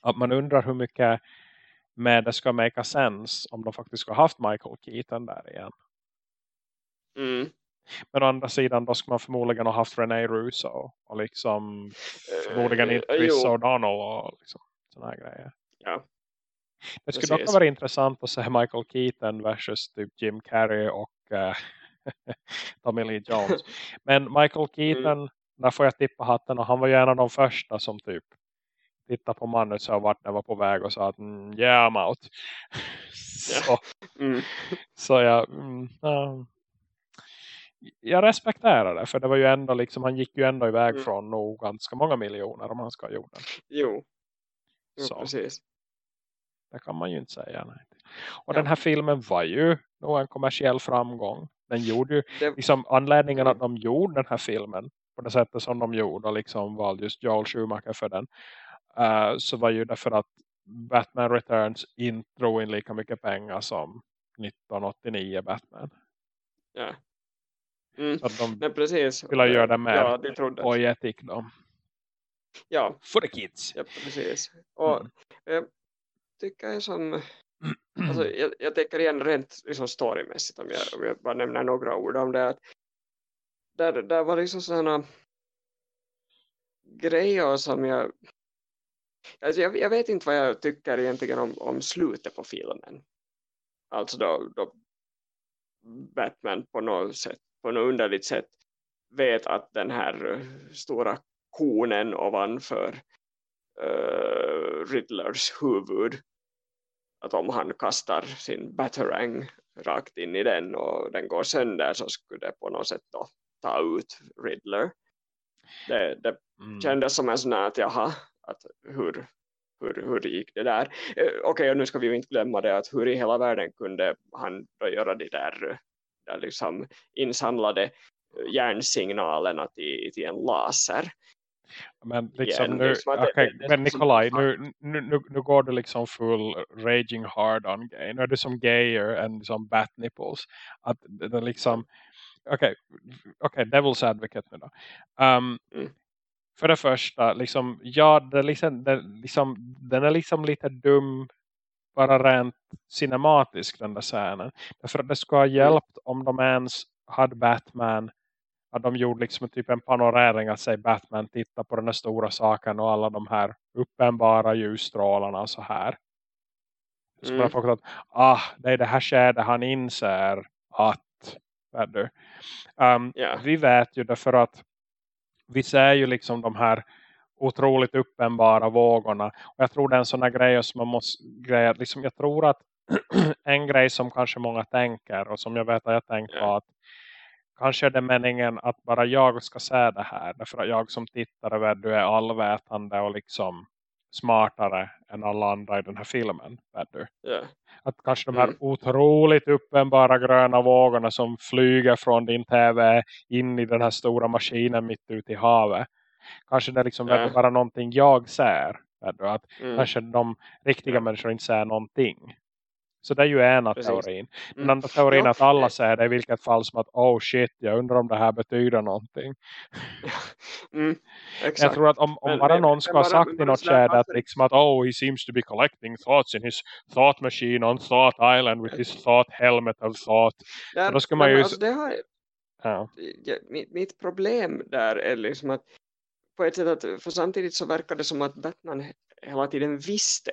[SPEAKER 1] att man undrar hur mycket med det ska make sense om de faktiskt ska ha haft Michael Keaton där igen
[SPEAKER 2] Mm.
[SPEAKER 1] men å andra sidan då ska man förmodligen ha haft René Russo och liksom förmodligen
[SPEAKER 2] Eh,
[SPEAKER 1] inte Chris. O'Donnell och liksom såna här grejer
[SPEAKER 2] Ja.
[SPEAKER 1] Det skulle dock
[SPEAKER 2] Precis.
[SPEAKER 1] ha varit intressant att se Michael Keaton versus typ Jim Carrey och eh, Tommy Lee Jones. Men Michael Keaton, där får jag tippa hatten och han var ju en av de första som typ tittade på manus och vart den var på väg och sa att mm, yeah I'm out. så,
[SPEAKER 2] Mm.
[SPEAKER 1] så jag mm, ja. jag respekterar det för det var ju ändå liksom, han gick ju ändå iväg
[SPEAKER 2] Mm.
[SPEAKER 1] från nog ganska många miljoner om han ska ha gjort det.
[SPEAKER 2] Jo. jo
[SPEAKER 1] Så.
[SPEAKER 2] precis.
[SPEAKER 1] Det kan man ju inte säga nej. Och
[SPEAKER 2] Ja.
[SPEAKER 1] den här filmen var ju nog en kommersiell framgång. Den gjorde ju,
[SPEAKER 2] Det,
[SPEAKER 1] liksom anledningen
[SPEAKER 2] Mm.
[SPEAKER 1] att de gjorde den här filmen på det sättet som de gjorde och liksom valde just Joel Schumacher för den. Eh, så var ju därför att Batman Returns inte drog in lika mycket pengar som 1989 Batman.
[SPEAKER 2] ja. Mm.
[SPEAKER 1] Så att de
[SPEAKER 2] Nej, precis.
[SPEAKER 1] ville göra det mer
[SPEAKER 2] Ja, de trodde.
[SPEAKER 1] poetic då.
[SPEAKER 2] Ja,
[SPEAKER 1] For the kids.
[SPEAKER 2] ja, precis. Och
[SPEAKER 1] Mm.
[SPEAKER 2] jag tycker jag som... Alltså, jag, jag tänker igen rent liksom storymässigt om jag, om jag bara nämner några ord om det. Att där, där var liksom sådana grejer som jag... Alltså jag, jag vet inte vad jag tycker egentligen om, om slutet på filmen. Alltså då, då Batman på något sätt, på något underligt sätt vet att den här eh, stora konen ovanför uh, Riddlers huvud att om han kastar sin batarang rakt in i den och den går sönder så skulle det på något sätt då ta ut Riddler. Det, det
[SPEAKER 1] Mm.
[SPEAKER 2] kändes som en sån här att jaha, att hur, hur, hur gick det där? Eh, Okej, och nu ska vi ju inte glömma det att hur i hela världen kunde han då göra de där, där liksom insamlade hjärnsignalerna till, till en laser.
[SPEAKER 1] Men liksom
[SPEAKER 2] Igen,
[SPEAKER 1] nu,
[SPEAKER 2] liksom att det- det- det
[SPEAKER 1] men Nikolaj, nu, nu, nu, nu går du liksom full raging hard on gay. Nu är du som gayer än som bat nipples. Att det det liksom, okej, okej, devil's advocate nu då. Um,
[SPEAKER 2] Mm.
[SPEAKER 1] För det första, liksom, ja, det liksom, det, liksom, den är liksom lite dum bara rent cinematisk den där scenen. Därför att det skulle ha hjälpt om de ens hade Batman att de gjorde liksom typ en panorering att säga Batman titta på den här stora saken och alla de här uppenbara ljusstrålarna och så här. Så
[SPEAKER 2] Mm.
[SPEAKER 1] folk att ah, det är det här skedet han inser att du. Um,
[SPEAKER 2] Ja.
[SPEAKER 1] Vi vet ju därför att vi ser ju liksom de här otroligt uppenbara vågorna. Och jag tror det är en sån här grej som man måste greja. Liksom jag tror att en grej som kanske många tänker och som jag vet att jag tänkt på
[SPEAKER 2] Ja.
[SPEAKER 1] att kanske är det meningen att bara jag ska se det här. Därför att jag som tittare vet du är allvetande och liksom smartare än alla andra i den här filmen.
[SPEAKER 2] Ja.
[SPEAKER 1] Att kanske de här
[SPEAKER 2] Mm.
[SPEAKER 1] otroligt uppenbara gröna vågorna som flyger från din tv in i den här stora maskinen mitt ute i havet. Kanske det är liksom du, bara någonting jag ser. Att
[SPEAKER 2] Mm.
[SPEAKER 1] kanske de riktiga
[SPEAKER 2] Ja.
[SPEAKER 1] människor inte ser någonting. Så det är ju ena
[SPEAKER 2] Precis.
[SPEAKER 1] teorin. Den
[SPEAKER 2] Mm.
[SPEAKER 1] andra teorin
[SPEAKER 2] Ja,
[SPEAKER 1] är att alla ser det i vilket fall som att oh shit, jag undrar om det här betyder någonting.
[SPEAKER 2] Mm.
[SPEAKER 1] Jag tror att om, om
[SPEAKER 2] Men-
[SPEAKER 1] bara någon
[SPEAKER 2] men
[SPEAKER 1] ska ha sagt i något skede att liksom att oh he seems to be collecting thoughts in his thought machine on thought island with his thought helmet of thought.
[SPEAKER 2] Där,
[SPEAKER 1] då ska man ju-
[SPEAKER 2] alltså, det har,
[SPEAKER 1] Ja.
[SPEAKER 2] ja, mitt, mitt problem där är liksom att på ett sätt att för samtidigt så verkar det som att Batman hela tiden visste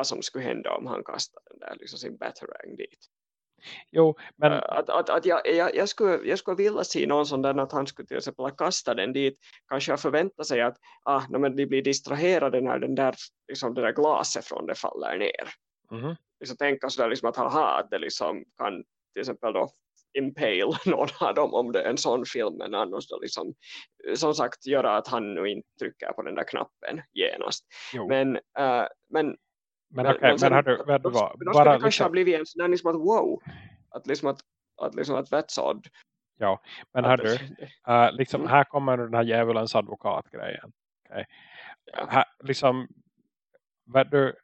[SPEAKER 2] vad som skulle hända om han kastade den där liksom sin batarang dit.
[SPEAKER 1] Jo, men...
[SPEAKER 2] Uh, att, att, att jag, jag, jag, skulle, jag skulle vilja se någon sån där att han skulle till exempel kasta den dit. Kanske jag förväntar sig att ah, no, men de blir distraherade när den där, liksom, det där glaset från det faller ner.
[SPEAKER 1] Mm -hmm.
[SPEAKER 2] liksom, tänka sådär liksom att, haha, att det liksom kan till exempel då impale någon av dem om det är en sån film men annars då liksom som sagt göra att han nu inte trycker på den där knappen genast. Men, uh, men
[SPEAKER 1] men okej, okay, men, men har du, vet du vad?
[SPEAKER 2] Då skulle det kanske liksom... ha blivit en sån där liksom att wow, att liksom att, att liksom att vettsådd.
[SPEAKER 1] Ja, men hör du, uh, liksom mm. här kommer den här djävulens advokatgrejen. Okay. Ja. Här, liksom, vet du,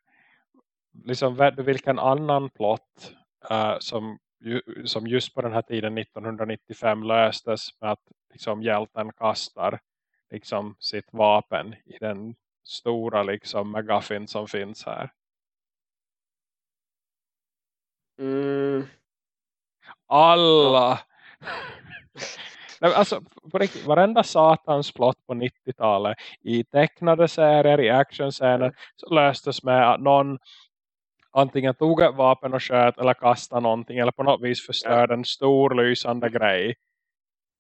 [SPEAKER 1] liksom, vet du vilken annan plott uh, som ju, som just på den här tiden 1995 löstes med att liksom hjälten kastar liksom sitt vapen i den stora liksom megafin som finns här.
[SPEAKER 2] Mm.
[SPEAKER 1] Alla! Nej, alltså, på riktigt, varenda satans plott på 90-talet i tecknade serier, i actionscener så löstes med att någon antingen tog ett vapen och sköt eller kastade någonting eller på något vis förstörde ja. en stor lysande grej.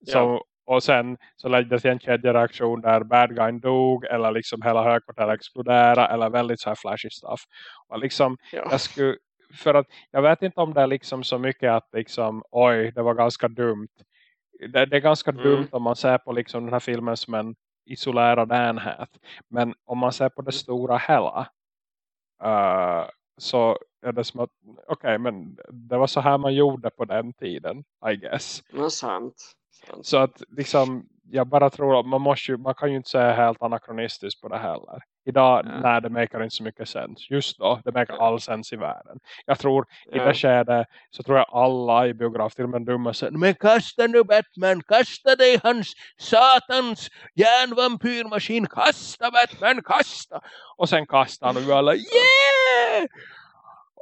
[SPEAKER 1] Så, ja. Och sen så ledde det en kedjereaktion där bad guy dog eller liksom hela högkvarteret exploderade eller väldigt så här flashy stuff. Och liksom, ja. jag skulle, för att jag vet inte om det är liksom så mycket att liksom, oj det var ganska dumt. Det, det är ganska mm. dumt om man ser på liksom den här filmen som en isolerad enhet. Men om man ser på det mm. stora hela uh, så är det som att okej okay, men det var så här man gjorde på den tiden I guess.
[SPEAKER 2] Det sant.
[SPEAKER 1] sant. Så att liksom jag bara tror att man måste ju, man kan ju inte säga helt anakronistiskt på det heller. Idag, ja. nej det makar inte så mycket sens. Just då, det makar all sens i världen. Jag tror, ja. i det skedet så tror jag alla i biograffilmen dumma säger Men kasta nu Batman, kasta dig hans satans järnvampyrmaskin, kasta Batman, kasta! Och sen kastar han och vi alla, yeah!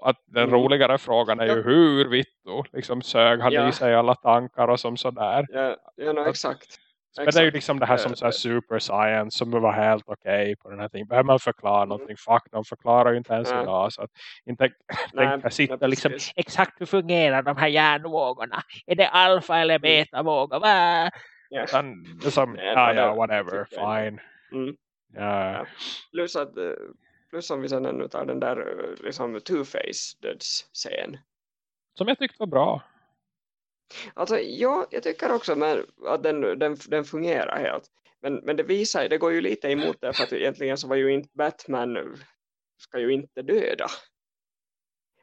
[SPEAKER 1] att den mm. roligare frågan är ju hur vittu liksom sög han ja. i sig alla tankar och som sådär.
[SPEAKER 2] Ja, ja no, exakt.
[SPEAKER 1] Men det är ju liksom det här som så här super science som var helt okej okay på den här tingen. Behöver man förklara mm. någonting? Fuck, de förklarar ju inte ens Nej. idag. Så att inte tänka sitta liksom, exakt hur fungerar de här hjärnvågorna? Är det alfa eller mm. beta-vågor? Yeah. Utan, liksom, ja, ja, whatever, fine.
[SPEAKER 2] Mm. Ja. Plus att eh, plus om vi sen ännu tar den där eh, liksom two-face dödsscen.
[SPEAKER 1] Som jag tyckte var bra.
[SPEAKER 2] Alltså ja, jag tycker också men, att den, den, den fungerar helt. Men, men det visar, det går ju lite emot det för att egentligen så var ju inte Batman ska ju inte döda.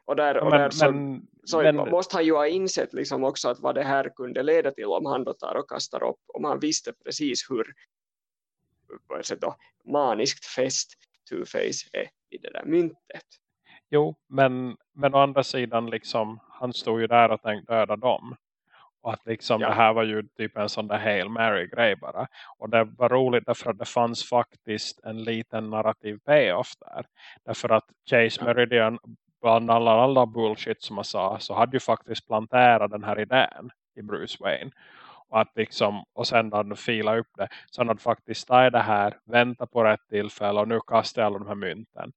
[SPEAKER 2] Och där, och men, där så, men, så men, måste han ju ha insett liksom också att vad det här kunde leda till om han då tar och kastar upp. Om han visste precis hur då, maniskt fäst Two-Face är i det där myntet.
[SPEAKER 1] Jo, men, men å andra sidan liksom, han stod ju där och tänkte döda dem. Och att liksom ja. det här var ju typ en sån där Hail Mary-grej bara. Och det var roligt därför att det fanns faktiskt en liten narrativ payoff där. Därför att Chase ja. Meridian bland alla, alla bullshit som man sa så hade ju faktiskt planterat den här idén i Bruce Wayne. Och, att liksom, och sen hade fila upp det. Så han hade faktiskt tagit det här, vänta på rätt tillfälle och nu kastar jag alla de här mynten.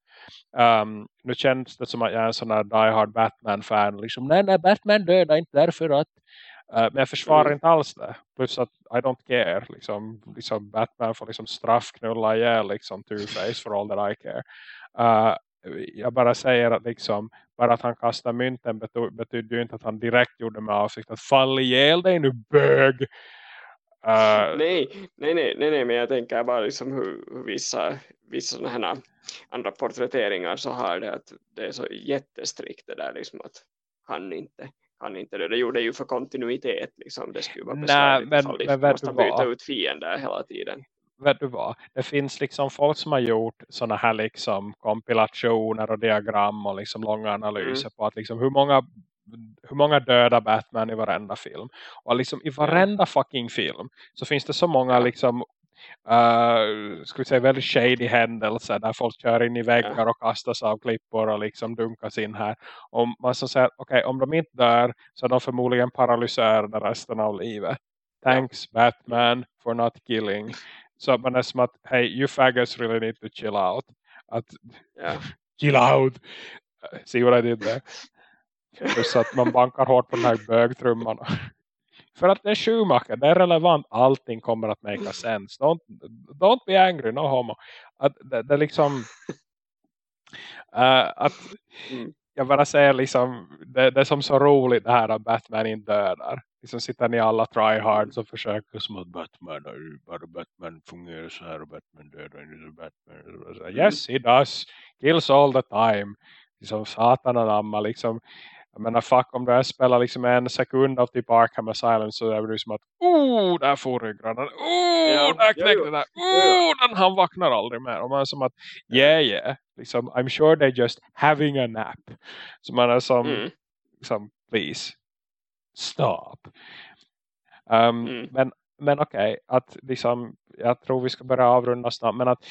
[SPEAKER 1] Um, nu känns det som att jag är en sån här Die Hard Batman-fan. Liksom, nej, nej, Batman dödar inte därför att men jag försvarar mm. inte alls det. Plus att I don't care. Liksom, liksom Batman får liksom straffknulla ihjäl liksom Two-Face for all that I care. Uh, jag bara säger att liksom bara att han kastar mynten betyder ju inte att han direkt gjorde med avsikt att falla ihjäl dig nu bög.
[SPEAKER 2] Uh, nej, nej, nej, nej, nej, men jag tänker bara liksom hur, hur vissa, vissa sådana här andra porträtteringar så har det att det är så jättestrikt det där liksom att han inte kan inte det. Det gjorde ju för kontinuitet liksom. Det skulle vara besvärligt
[SPEAKER 1] Nej, men, men, men måste
[SPEAKER 2] byta ut fiender hela tiden
[SPEAKER 1] vet du vad? Det finns liksom folk som har gjort sådana här liksom kompilationer och diagram och liksom långa analyser mm. på att liksom hur många hur många döda Batman i varenda film. Och liksom i varenda fucking film så finns det så många liksom uh, ska vi säga väldigt shady händelser där folk kör in i väggar och kastas av klippor och liksom dunkas in här. Och man så säger, okej okay, om de inte dör så är de förmodligen paralyserade resten av livet. Thanks Batman for not killing. Så man är som att, hey, you faggots really need to chill out. Att,
[SPEAKER 2] yeah.
[SPEAKER 1] chill out. See what I did there? Så att man bankar hårt på den här bögtrumman. För att det är Schumacher, det är relevant. Allting kommer att make sense. Don't, don't be angry, no homo. Att det, det liksom... Uh, att mm. jag bara säger liksom, det, det, är som så roligt det här att Batman inte dödar. Liksom sitter ni alla tryhards och försöker som att Batman, bara Batman fungerar så här och Batman dödar inte Batman. Mm. Yes, he does. Kills all the time. Liksom satan anamma liksom jag menar fuck om det spelar liksom en sekund av typ Arkham Asylum så är det som att oh, där får ryggraden. Oh, ja, där knäckte det. Oh, den han vaknar aldrig mer. Och man är som att yeah, yeah. Liksom, I'm sure they're just having a nap. Så man är som, mm. liksom, please, stop. Um, mm. Men, men okej, okay, att liksom, jag tror vi ska börja avrunda snabbt. Men att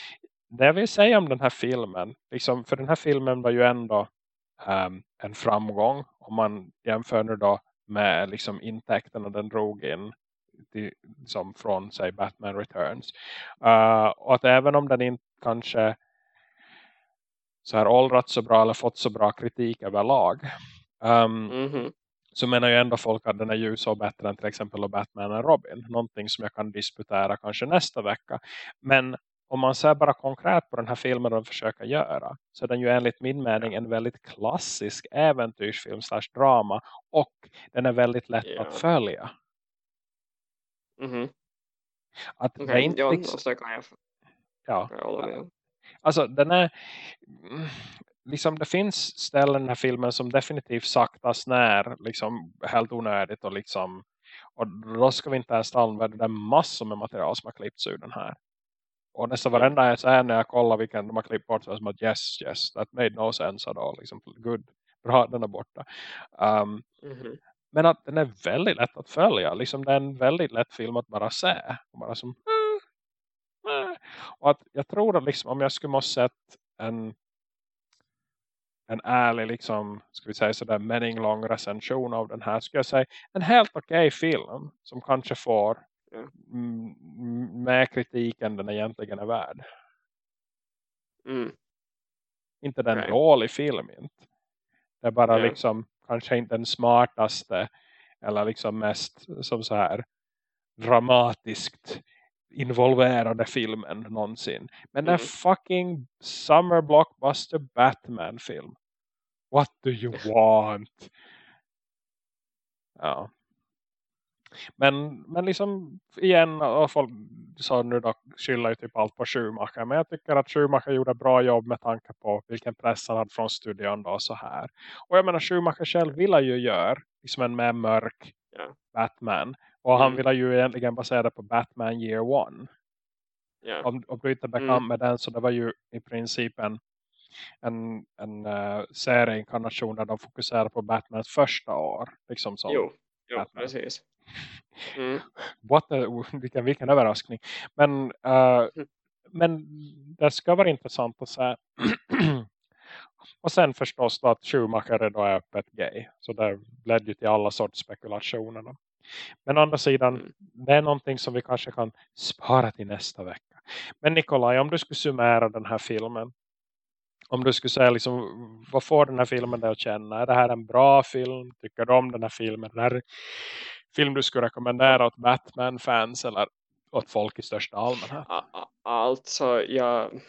[SPEAKER 1] det jag vill säga om den här filmen, liksom, för den här filmen var ju ändå um, en framgång om man jämför nu då med liksom intäkterna den drog in till, som från sig Batman Returns. Uh, och att även om den inte kanske så här åldrat så bra eller fått så bra kritik överlag um, mm -hmm. så menar ju ändå folk att den är ju så bättre än till exempel Batman och Robin. Någonting som jag kan disputera kanske nästa vecka. Men om man ser bara konkret på den här filmen de försöker göra så är den ju enligt min mening en väldigt klassisk äventyrsfilm slash drama och den är väldigt lätt yeah. att följa.
[SPEAKER 2] Mm -hmm.
[SPEAKER 1] Att okay, det inte ja, liksom... kan jag... Ja. Alltså den är liksom det finns ställen i den här filmen som definitivt saktas när liksom helt onödigt och liksom och då ska vi inte ens använda massor med material som har klippts ur den här. Och nästan varenda så här när jag kollar vilken de har klippt bort så är som att yes, yes, that made no sense at all. Liksom, good, bra, den är borta. Um, mm -hmm. Men att den är väldigt lätt att följa. Liksom det är en väldigt lätt film att bara se. Och, bara som, äh, äh. och att jag tror att liksom, om jag skulle måste sett en en ärlig liksom, ska vi säga sådär meninglång recension av den här skulle jag säga en helt okej okay film som kanske får med kritiken den egentligen är värd.
[SPEAKER 2] Mm.
[SPEAKER 1] Inte den okay. dålig film inte. Det är bara yeah. liksom kanske inte den smartaste eller liksom mest som så här dramatiskt involverade filmen någonsin. Men mm. en fucking summer blockbuster Batman film. What do you want? Ja. Men, men liksom igen, och folk sa nu då skyller ju typ allt på Schumacher. Men jag tycker att Schumacher gjorde bra jobb med tanke på vilken press han hade från studion då så här. Och jag menar Schumacher själv ville ju göra liksom en mer mörk yeah. Batman. Och han mm. ville ju egentligen basera det på Batman Year One.
[SPEAKER 2] Yeah.
[SPEAKER 1] Om, om du inte är bekant mm. med den så det var ju i princip en, en, en uh, serieinkarnation där de fokuserar på Batmans första år. Liksom som
[SPEAKER 2] jo, jo precis. Mm.
[SPEAKER 1] What a, vilken, vilken överraskning. Men, uh, men det ska vara intressant att se. och sen förstås att Schumacher då är öppet gay. Så det ledde ju till alla sorts spekulationer. Då. Men å andra sidan, mm. det är någonting som vi kanske kan spara till nästa vecka. Men Nikolaj, om du skulle summera den här filmen. Om du skulle säga liksom, vad får den här filmen dig att känna? Är det här en bra film? Tycker du om den här filmen? Den här film du skulle rekommendera åt Batman-fans eller åt folk i största allmänhet?
[SPEAKER 2] Alltså, jag...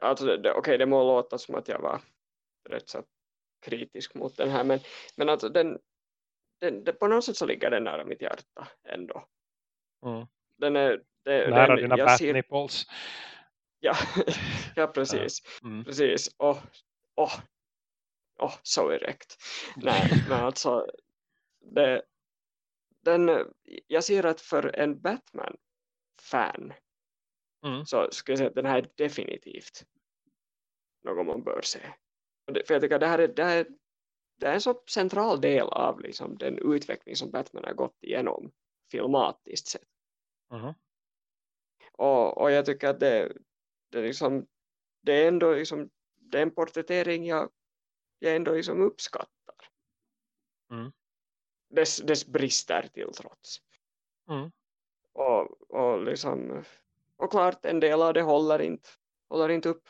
[SPEAKER 2] Alltså, Okej, okay, det må låta som att jag var rätt så kritisk mot den här. Men, men alltså, den, den, den, på något sätt så ligger den nära mitt hjärta ändå.
[SPEAKER 1] Mm.
[SPEAKER 2] Den är, det,
[SPEAKER 1] nära den, dina bat-nipples.
[SPEAKER 2] Ja, ja, precis. Mm. Precis. Och, oh, oh, så erekt. Nej, men alltså det, den, jag ser att för en Batman-fan mm. så skulle jag säga att den här är definitivt något man bör se. För jag tycker att det här är, det här, det är en så central del av liksom, den utveckling som Batman har gått igenom filmatiskt sett.
[SPEAKER 1] Mm.
[SPEAKER 2] Och, och jag tycker att det, det, liksom, det är ändå liksom, det är en porträttering jag, jag ändå liksom uppskattar.
[SPEAKER 1] Mm
[SPEAKER 2] dess, dess brister till trots.
[SPEAKER 1] Mm.
[SPEAKER 2] Och, och, liksom, och klart en del av det håller inte, håller inte upp.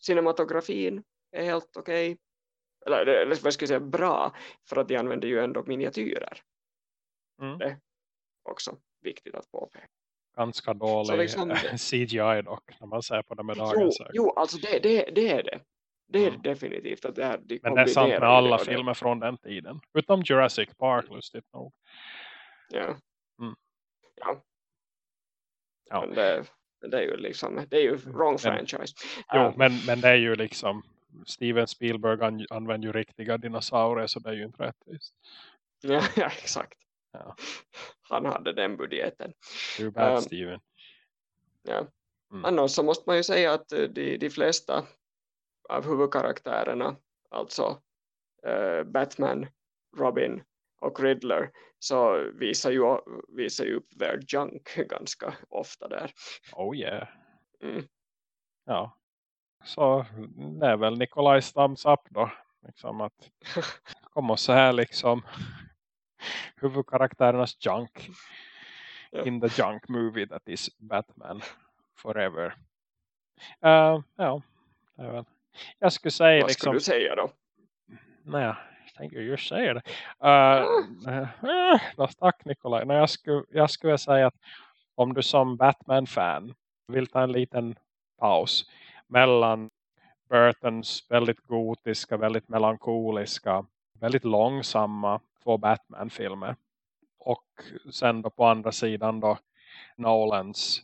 [SPEAKER 2] Cinematografin är helt okej. eller, eller vad ska jag säga, bra för att de använder ju ändå miniatyrer.
[SPEAKER 1] Mm.
[SPEAKER 2] Det är också viktigt att påpeka.
[SPEAKER 1] Ganska dålig
[SPEAKER 2] liksom,
[SPEAKER 1] CGI dock när man ser på det med
[SPEAKER 2] jo,
[SPEAKER 1] dagens ögon.
[SPEAKER 2] jo, alltså det, det, det är det. Det är
[SPEAKER 1] Mm.
[SPEAKER 2] definitivt att det här, de
[SPEAKER 1] Men det är sant med alla filmer från den tiden. Utom Jurassic Park lustigt nog.
[SPEAKER 2] Ja.
[SPEAKER 1] Mm.
[SPEAKER 2] Ja.
[SPEAKER 1] Ja.
[SPEAKER 2] Men det, det är ju liksom, det är ju wrong
[SPEAKER 1] Men-
[SPEAKER 2] franchise.
[SPEAKER 1] Jo,
[SPEAKER 2] Um,
[SPEAKER 1] men, men det är ju liksom Steven Spielberg an, använder ju riktiga dinosaurier så det är ju inte rättvist.
[SPEAKER 2] ja, ja, exakt.
[SPEAKER 1] Ja.
[SPEAKER 2] Han hade den budgeten.
[SPEAKER 1] Too bad
[SPEAKER 2] Um,
[SPEAKER 1] Steven.
[SPEAKER 2] Ja.
[SPEAKER 1] Mm.
[SPEAKER 2] Annars så måste man ju säga att eh, de, de flesta av huvudkaraktärerna, alltså eh, Batman, Robin och Riddler, så visar ju, visar ju upp their junk ganska ofta där.
[SPEAKER 1] Oh yeah.
[SPEAKER 2] Mm.
[SPEAKER 1] Ja. Så det är väl Nikolajs thumbs up då. Liksom att komma så här liksom huvudkaraktärernas junk
[SPEAKER 2] Ja.
[SPEAKER 1] in the junk movie that is Batman forever. Uh, ja, det är väl. Jag skulle säga
[SPEAKER 2] Vad
[SPEAKER 1] liksom
[SPEAKER 2] skulle du säga då?
[SPEAKER 1] Nej, jag tänker just säga det. Uh, uh, tack Nikolaj. Nej, jag, skulle, jag skulle säga att om du som Batman-fan vill ta en liten paus mellan Burtons väldigt gotiska, väldigt melankoliska, väldigt långsamma två Batman-filmer och sen då på andra sidan då Nolans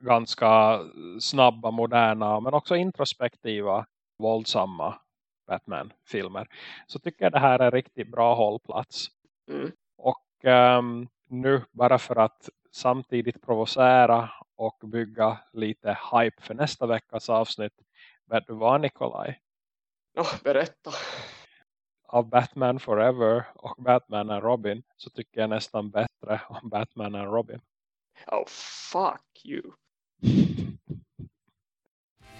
[SPEAKER 1] ganska snabba, moderna men också introspektiva, våldsamma Batman-filmer. Så tycker jag det här är en riktigt bra hållplats.
[SPEAKER 2] Mm.
[SPEAKER 1] Och ehm, nu bara för att samtidigt provocera och bygga lite hype för nästa veckas avsnitt. Vet du vad Nikolaj?
[SPEAKER 2] Nå, berätta.
[SPEAKER 1] Av Batman Forever och Batman and Robin så tycker jag nästan bättre om Batman and Robin.
[SPEAKER 2] Oh, fuck you.